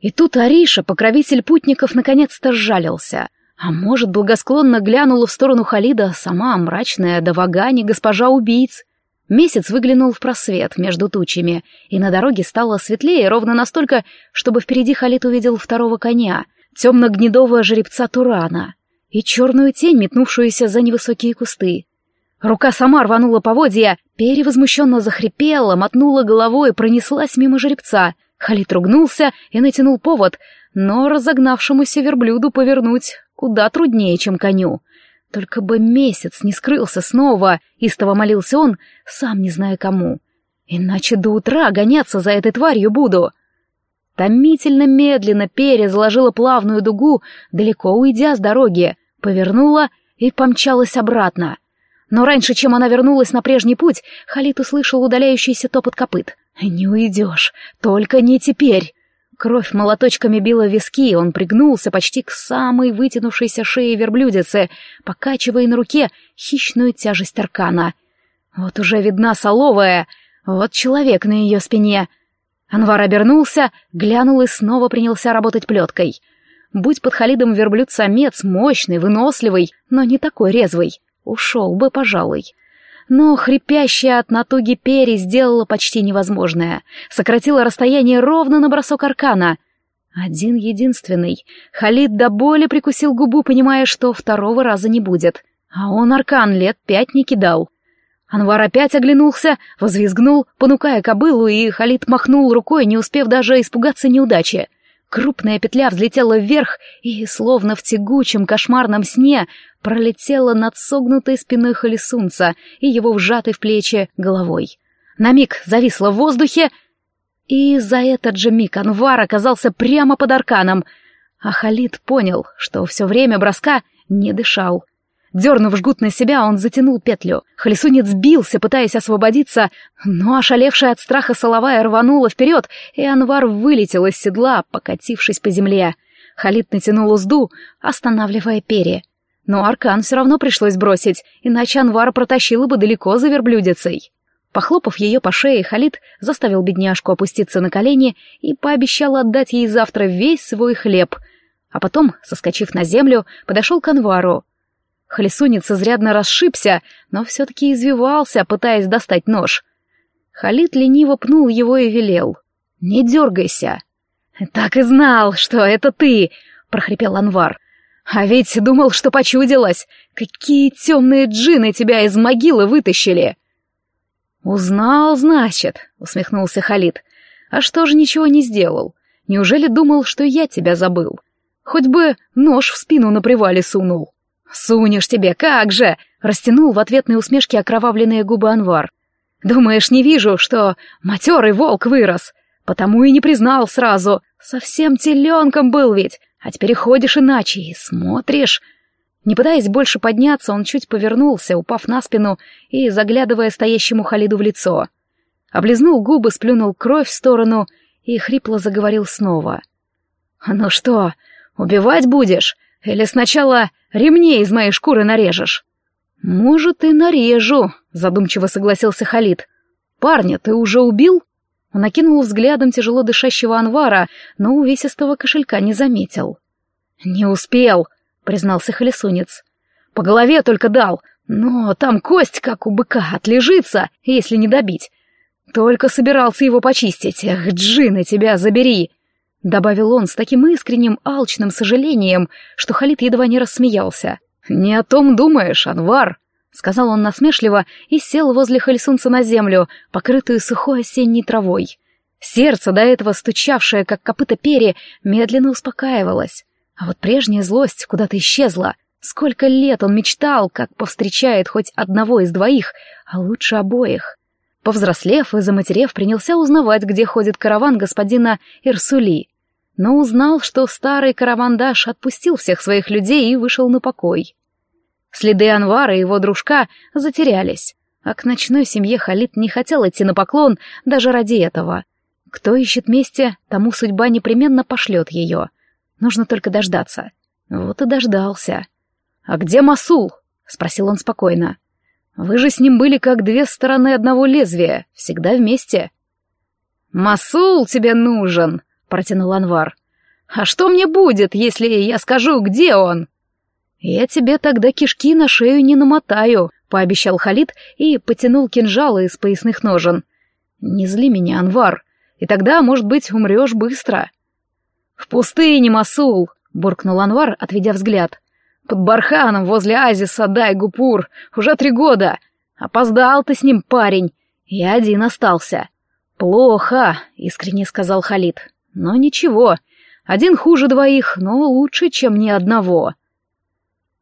И тут Ариша, покровитель путников, наконец-то сжалился. А может, благосклонно глянула в сторону Халида сама мрачная до вагани госпожа убийц. Месяц выглянул в просвет между тучами, и на дороге стало светлее ровно настолько, чтобы впереди Халид увидел второго коня, темно-гнедого жеребца Турана, и черную тень, метнувшуюся за невысокие кусты. Рука сама рванула поводья, перевозмущенно захрипела, мотнула головой и пронеслась мимо жеребца. Халид ругнулся и натянул повод, но разогнавшемуся верблюду повернуть куда труднее, чем коню. Только бы месяц не скрылся снова, истово молился он, сам не зная кому. Иначе до утра гоняться за этой тварью буду. Томительно медленно перезаложила плавную дугу, далеко уйдя с дороги, повернула и помчалась обратно. Но раньше, чем она вернулась на прежний путь, Халит услышал удаляющийся топот копыт. «Не уйдешь, только не теперь!» Кровь молоточками била виски, и он пригнулся почти к самой вытянувшейся шее верблюдицы, покачивая на руке хищную тяжесть аркана. Вот уже видна соловая, вот человек на ее спине. Анвар обернулся, глянул и снова принялся работать плеткой. Будь под Халидом верблюд-самец, мощный, выносливый, но не такой резвый, ушел бы, пожалуй. Но хрипящая от натуги Пери сделала почти невозможное. Сократила расстояние ровно на бросок аркана. Один единственный. Халид до боли прикусил губу, понимая, что второго раза не будет. А он аркан лет пять не кидал. Анвар опять оглянулся, возвизгнул, понукая кобылу, и Халид махнул рукой, не успев даже испугаться неудачи. Крупная петля взлетела вверх и, словно в тягучем кошмарном сне, пролетела над согнутой спиной Халисунца и его вжатой в плечи головой. На миг зависла в воздухе, и за этот же миг Анвар оказался прямо под арканом, а Халид понял, что все время броска не дышал. Дернув жгут на себя, он затянул петлю. Халисунец бился, пытаясь освободиться, но ошалевшая от страха соловая рванула вперед, и Анвар вылетел из седла, покатившись по земле. Халид натянул узду, останавливая перья. Но аркан все равно пришлось бросить, иначе Анвара протащила бы далеко за верблюдицей. Похлопав ее по шее, Халид заставил бедняжку опуститься на колени и пообещал отдать ей завтра весь свой хлеб. А потом, соскочив на землю, подошел к Анвару. Халисунец изрядно расшибся, но все-таки извивался, пытаясь достать нож. Халид лениво пнул его и велел. «Не дергайся!» «Так и знал, что это ты!» — прохрипел Анвар. А ведь думал, что почудилось. Какие темные джины тебя из могилы вытащили!» «Узнал, значит», — усмехнулся Халид. «А что же ничего не сделал? Неужели думал, что я тебя забыл? Хоть бы нож в спину на привале сунул». «Сунешь тебе, как же!» — растянул в ответной усмешке окровавленные губы Анвар. «Думаешь, не вижу, что матерый волк вырос? Потому и не признал сразу. Совсем теленком был ведь, а теперь ходишь иначе и смотришь. Не пытаясь больше подняться, он чуть повернулся, упав на спину и заглядывая стоящему Халиду в лицо. Облизнул губы, сплюнул кровь в сторону и хрипло заговорил снова. «Ну что, убивать будешь? Или сначала ремней из моей шкуры нарежешь?» «Может, и нарежу», — задумчиво согласился Халид. «Парня ты уже убил?» Он окинул взглядом тяжело дышащего Анвара, но увесистого кошелька не заметил. «Не успел», — признался Холесунец. «По голове только дал, но там кость, как у быка, отлежится, если не добить. Только собирался его почистить. Эх, джины, тебя забери!» добавил он с таким искренним, алчным сожалением, что Халид едва не рассмеялся. «Не о том думаешь, Анвар», — сказал он насмешливо и сел возле Хальсунца на землю, покрытую сухой осенней травой. Сердце, до этого стучавшее, как копыта перья, медленно успокаивалось. А вот прежняя злость куда-то исчезла. Сколько лет он мечтал, как повстречает хоть одного из двоих, а лучше обоих. Повзрослев и заматерев, принялся узнавать, где ходит караван господина Ирсули. Но узнал, что старый каравандаш отпустил всех своих людей и вышел на покой. Следы Анвара и его дружка затерялись, а к ночной семье Халид не хотел идти на поклон даже ради этого. Кто ищет мести, тому судьба непременно пошлет ее. Нужно только дождаться. Вот и дождался. «А где Масул?» — спросил он спокойно. Вы же с ним были как две стороны одного лезвия, всегда вместе. «Масул тебе нужен», — протянул Анвар. «А что мне будет, если я скажу, где он?» «Я тебе тогда кишки на шею не намотаю», — пообещал Халид и потянул кинжалы из поясных ножен. «Не зли меня, Анвар, и тогда, может быть, умрешь быстро». «В пустыне, Масул», — буркнул Анвар, отведя взгляд. Под барханом возле Азиса Дай-Гупур уже три года. Опоздал ты с ним, парень. Я один остался. Плохо, искренне сказал Халид. Но ничего. Один хуже двоих, но лучше, чем ни одного.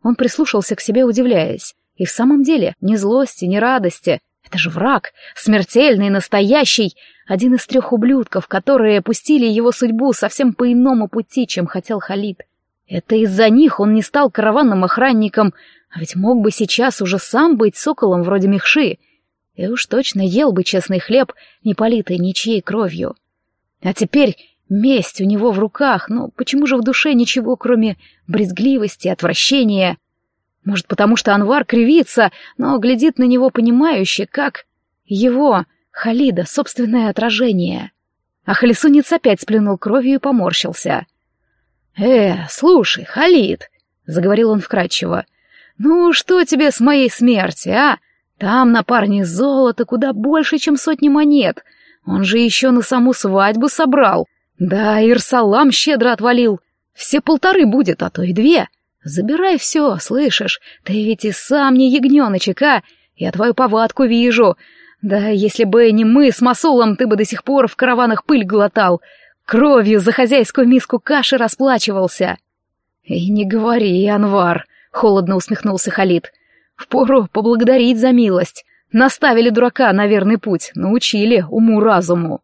Он прислушался к себе, удивляясь. И в самом деле, ни злости, ни радости. Это же враг, смертельный, настоящий, один из трех ублюдков, которые пустили его судьбу совсем по иному пути, чем хотел Халид. Это из-за них он не стал караванным охранником, а ведь мог бы сейчас уже сам быть соколом вроде Мехши. И уж точно ел бы честный хлеб, не политый ничьей кровью. А теперь месть у него в руках, но почему же в душе ничего, кроме брезгливости, отвращения? Может, потому что Анвар кривится, но глядит на него понимающе, как его, Халида, собственное отражение. А Халисунец опять сплюнул кровью и поморщился. «Э, слушай, Халид», — заговорил он вкратчиво, — «ну что тебе с моей смерти, а? Там на парне золото куда больше, чем сотни монет. Он же еще на саму свадьбу собрал. Да, Ирсалам щедро отвалил. Все полторы будет, а то и две. Забирай все, слышишь? Ты ведь и сам не ягненочек, а? Я твою повадку вижу. Да если бы не мы с Масулом, ты бы до сих пор в караванах пыль глотал. Кровью за хозяйскую миску каши расплачивался. И не говори, Анвар, холодно усмехнулся Халид. Впору поблагодарить за милость. Наставили дурака на верный путь, научили уму-разуму.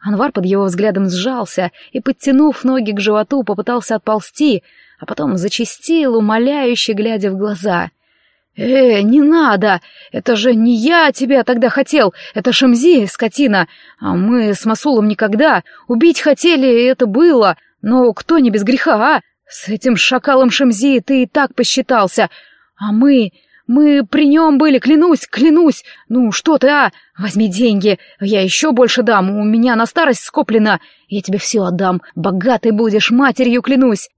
Анвар под его взглядом сжался и, подтянув ноги к животу, попытался отползти, а потом зачастил, умоляюще глядя в глаза. «Э, не надо! Это же не я тебя тогда хотел! Это Шамзи, скотина! А мы с Масулом никогда! Убить хотели, и это было! Но кто не без греха, а? С этим шакалом Шамзи ты и так посчитался! А мы... мы при нем были, клянусь, клянусь! Ну, что ты, а? Возьми деньги, я еще больше дам, у меня на старость скоплено! Я тебе все отдам, богатый будешь, матерью клянусь!»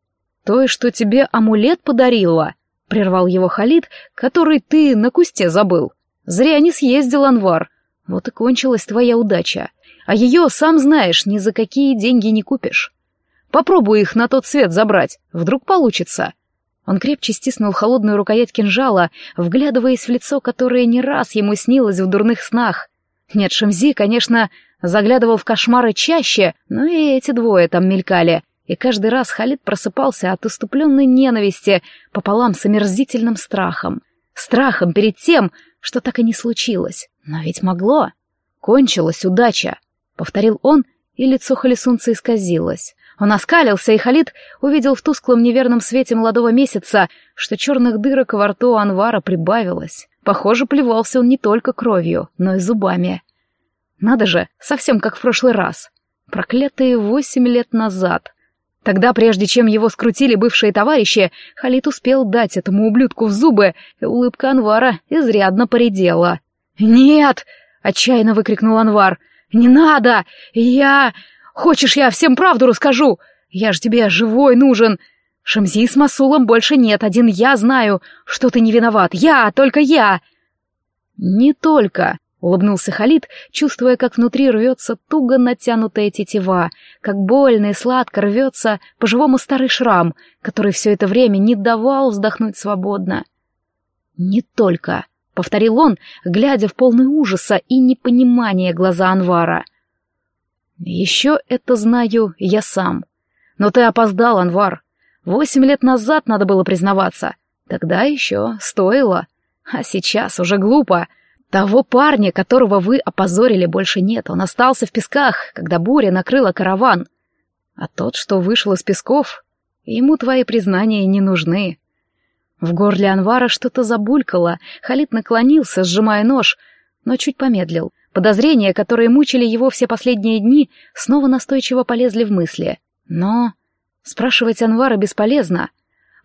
«Той, что тебе амулет подарила?» прервал его Халид, который ты на кусте забыл. Зря не съездил Анвар. Вот и кончилась твоя удача. А ее, сам знаешь, ни за какие деньги не купишь. Попробуй их на тот свет забрать, вдруг получится. Он крепче стиснул холодную рукоять кинжала, вглядываясь в лицо, которое не раз ему снилось в дурных снах. Нет, Шамзи, конечно, заглядывал в кошмары чаще, но и эти двое там мелькали, и каждый раз Халид просыпался от уступленной ненависти пополам с омерзительным страхом. Страхом перед тем, что так и не случилось. Но ведь могло. Кончилась удача, — повторил он, и лицо Халисунца исказилось. Он оскалился, и Халид увидел в тусклом неверном свете молодого месяца, что черных дырок во рту Анвара прибавилось. Похоже, плевался он не только кровью, но и зубами. Надо же, совсем как в прошлый раз. Проклятые восемь лет назад. Тогда, прежде чем его скрутили бывшие товарищи, Халид успел дать этому ублюдку в зубы, и улыбка Анвара изрядно поредела. «Нет!» — отчаянно выкрикнул Анвар. «Не надо! Я... Хочешь, я всем правду расскажу? Я ж тебе живой нужен! Шамзи с Масулом больше нет, один я знаю, что ты не виноват. Я, только я!» «Не только!» — улыбнулся Халид, чувствуя, как внутри рвется туго натянутая тетива, как больно и сладко рвется по-живому старый шрам, который все это время не давал вздохнуть свободно. «Не только», — повторил он, глядя в полный ужаса и непонимания глаза Анвара. «Еще это знаю я сам. Но ты опоздал, Анвар. Восемь лет назад надо было признаваться. Тогда еще стоило. А сейчас уже глупо. Того парня, которого вы опозорили, больше нет. Он остался в песках, когда буря накрыла караван. А тот, что вышел из песков, ему твои признания не нужны. В горле Анвара что-то забулькало. Халид наклонился, сжимая нож, но чуть помедлил. Подозрения, которые мучили его все последние дни, снова настойчиво полезли в мысли. Но спрашивать Анвара бесполезно.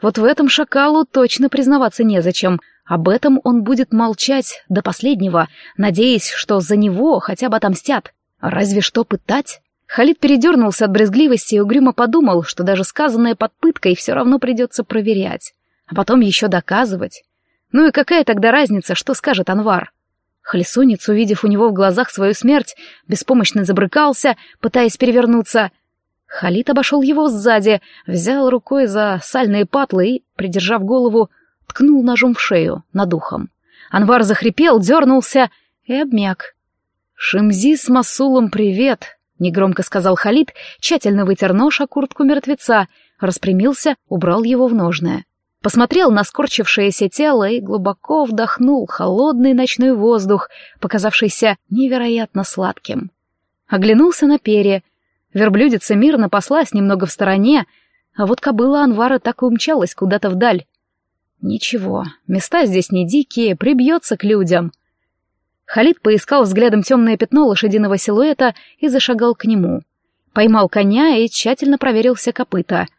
Вот в этом шакалу точно признаваться незачем. Об этом он будет молчать до последнего, надеясь, что за него хотя бы отомстят. Разве что пытать? Халид передернулся от брезгливости и угрюмо подумал, что даже сказанное под пыткой все равно придется проверять. А потом еще доказывать. Ну и какая тогда разница, что скажет Анвар? Холесунец, увидев у него в глазах свою смерть, беспомощно забрыкался, пытаясь перевернуться. Халид обошел его сзади, взял рукой за сальные патлы и, придержав голову, ткнул ножом в шею, над ухом. Анвар захрипел, дернулся и обмяк. «Шимзи с Масулом привет!» — негромко сказал Халид, тщательно вытер нож о куртку мертвеца, распрямился, убрал его в ножное. Посмотрел на скорчившееся тело и глубоко вдохнул холодный ночной воздух, показавшийся невероятно сладким. Оглянулся на перья. Верблюдица мирно паслась немного в стороне, а вот кобыла Анвара так и умчалась куда-то вдаль. Ничего, места здесь не дикие, прибьется к людям. Халид поискал взглядом темное пятно лошадиного силуэта и зашагал к нему. Поймал коня и тщательно проверил все копыта —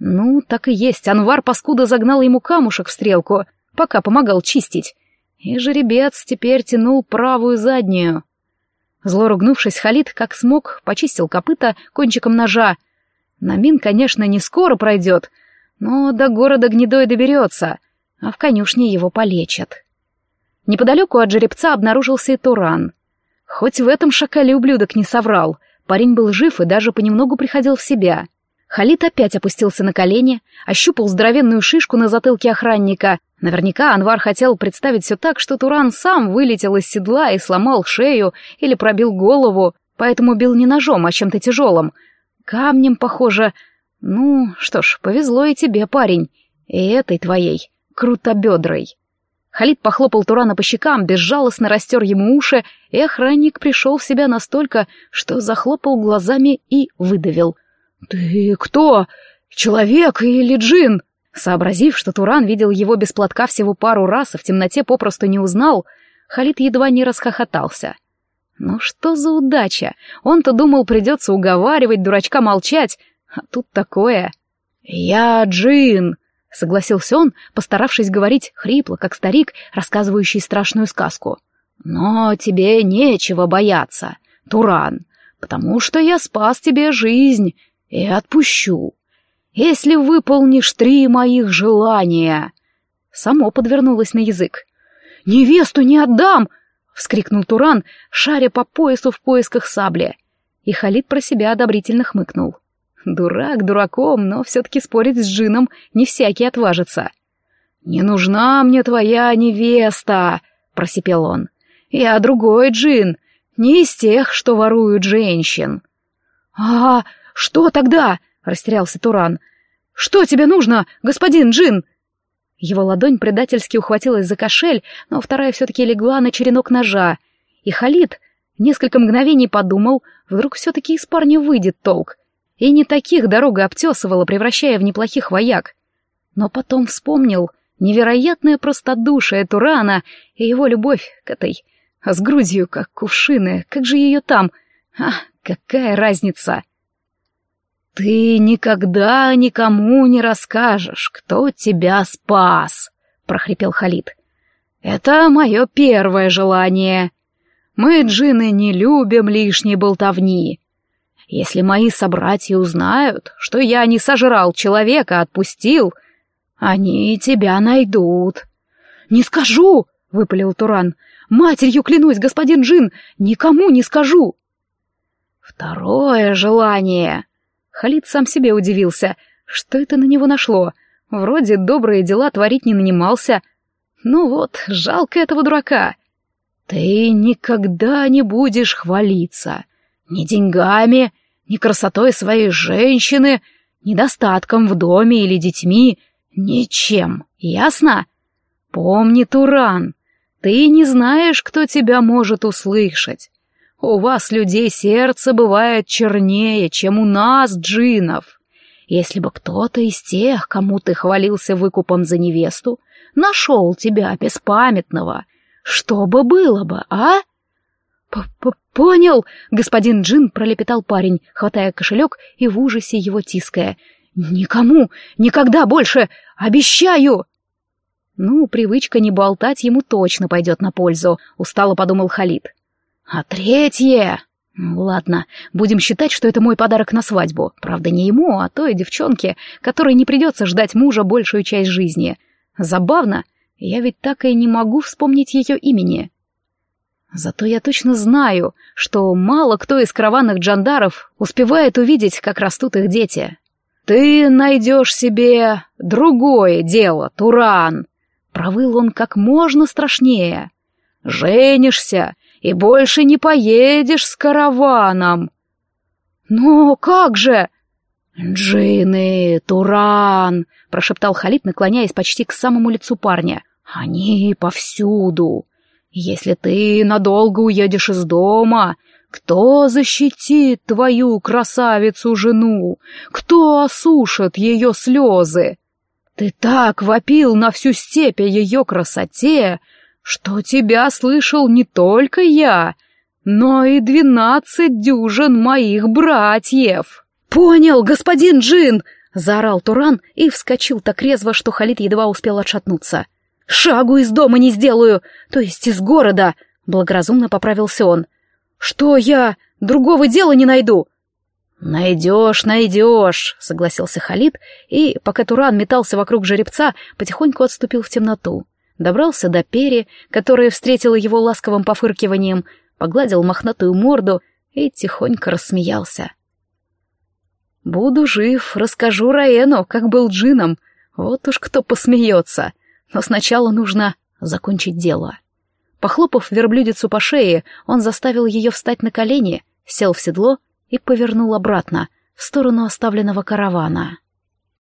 ну, так и есть, Анвар паскуда загнал ему камушек в стрелку, пока помогал чистить. И жеребец теперь тянул правую заднюю. Зло ругнувшись, Халид, как смог, почистил копыта кончиком ножа. Намин, конечно, не скоро пройдет, но до города гнедой доберется, а в конюшне его полечат. Неподалеку от жеребца обнаружился и Туран. Хоть в этом шакале ублюдок не соврал, парень был жив и даже понемногу приходил в себя — Халид опять опустился на колени, ощупал здоровенную шишку на затылке охранника. Наверняка Анвар хотел представить все так, что Туран сам вылетел из седла и сломал шею или пробил голову, поэтому бил не ножом, а чем-то тяжелым. Камнем, похоже. Ну, что ж, повезло и тебе, парень. И этой твоей, крутобедрой. Халид похлопал Турана по щекам, безжалостно растер ему уши, и охранник пришел в себя настолько, что захлопал глазами и выдавил — «Ты кто? Человек или джин?» Сообразив, что Туран видел его без платка всего пару раз, и в темноте попросту не узнал, Халид едва не расхохотался. «Ну что за удача? Он-то думал, придется уговаривать дурачка молчать, а тут такое...» «Я джин!» — согласился он, постаравшись говорить хрипло, как старик, рассказывающий страшную сказку. «Но тебе нечего бояться, Туран, потому что я спас тебе жизнь, и отпущу, если выполнишь три моих желания. Само подвернулось на язык. «Невесту не отдам!» — вскрикнул Туран, шаря по поясу в поисках сабли. И Халид про себя одобрительно хмыкнул. Дурак дураком, но все-таки спорить с Джином не всякий отважится. «Не нужна мне твоя невеста!» — просипел он. «Я другой Джин, не из тех, что воруют женщин». «А, «Что тогда?» — растерялся Туран. «Что тебе нужно, господин Джин?» Его ладонь предательски ухватилась за кошель, но вторая все-таки легла на черенок ножа. И Халид несколько мгновений подумал, вдруг все-таки из парня выйдет толк. И не таких дорога обтесывала, превращая в неплохих вояк. Но потом вспомнил невероятное простодушие Турана и его любовь к этой, а с грудью, как кувшины, как же ее там? А, какая разница? «Ты никогда никому не расскажешь, кто тебя спас», — прохрипел Халид. «Это мое первое желание. Мы, джины, не любим лишней болтовни. Если мои собратья узнают, что я не сожрал человека, а отпустил, они тебя найдут». «Не скажу!» —— выпалил Туран. «Матерью клянусь, господин Джин, никому не скажу!» «Второе желание!» Халид сам себе удивился. Что это на него нашло? Вроде добрые дела творить не нанимался. Ну вот, жалко этого дурака. Ты никогда не будешь хвалиться. Ни деньгами, ни красотой своей женщины, ни достатком в доме или детьми, ничем, ясно? Помни, Туран, ты не знаешь, кто тебя может услышать. У вас, людей, сердце бывает чернее, чем у нас, джинов. Если бы кто-то из тех, кому ты хвалился выкупом за невесту, нашел тебя беспамятного, что бы было бы, а? П -п «Понял!» — господин Джин пролепетал парень, хватая кошелек и в ужасе его тиская. «Никому! Никогда больше! Обещаю!» Ну, привычка не болтать ему точно пойдет на пользу, устало подумал Халид. А третье... Ладно, будем считать, что это мой подарок на свадьбу. Правда, не ему, а той девчонке, которой не придется ждать мужа большую часть жизни. Забавно, я ведь так и не могу вспомнить ее имени. Зато я точно знаю, что мало кто из караванных джандаров успевает увидеть, как растут их дети. «Ты найдешь себе другое дело, Туран!» Провыл он как можно страшнее. «Женишься и больше не поедешь с караваном. Но как же? Джины, Туран, прошептал Халид, наклоняясь почти к самому лицу парня. Они повсюду. Если ты надолго уедешь из дома, кто защитит твою красавицу-жену? Кто осушит ее слезы? Ты так вопил на всю степь о ее красоте, что тебя слышал не только я, но и двенадцать дюжин моих братьев. Понял, господин Джин! заорал Туран и вскочил так резво, что Халид едва успел отшатнуться. Шагу из дома не сделаю, то есть из города, благоразумно поправился он. Что я другого дела не найду? «Найдешь, найдешь», — согласился Халид, и, пока Туран метался вокруг жеребца, потихоньку отступил в темноту добрался до Пери, которая встретила его ласковым пофыркиванием, погладил мохнатую морду и тихонько рассмеялся. «Буду жив, расскажу Раэну, как был джином. Вот уж кто посмеется. Но сначала нужно закончить дело». Похлопав верблюдицу по шее, он заставил ее встать на колени, сел в седло и повернул обратно, в сторону оставленного каравана.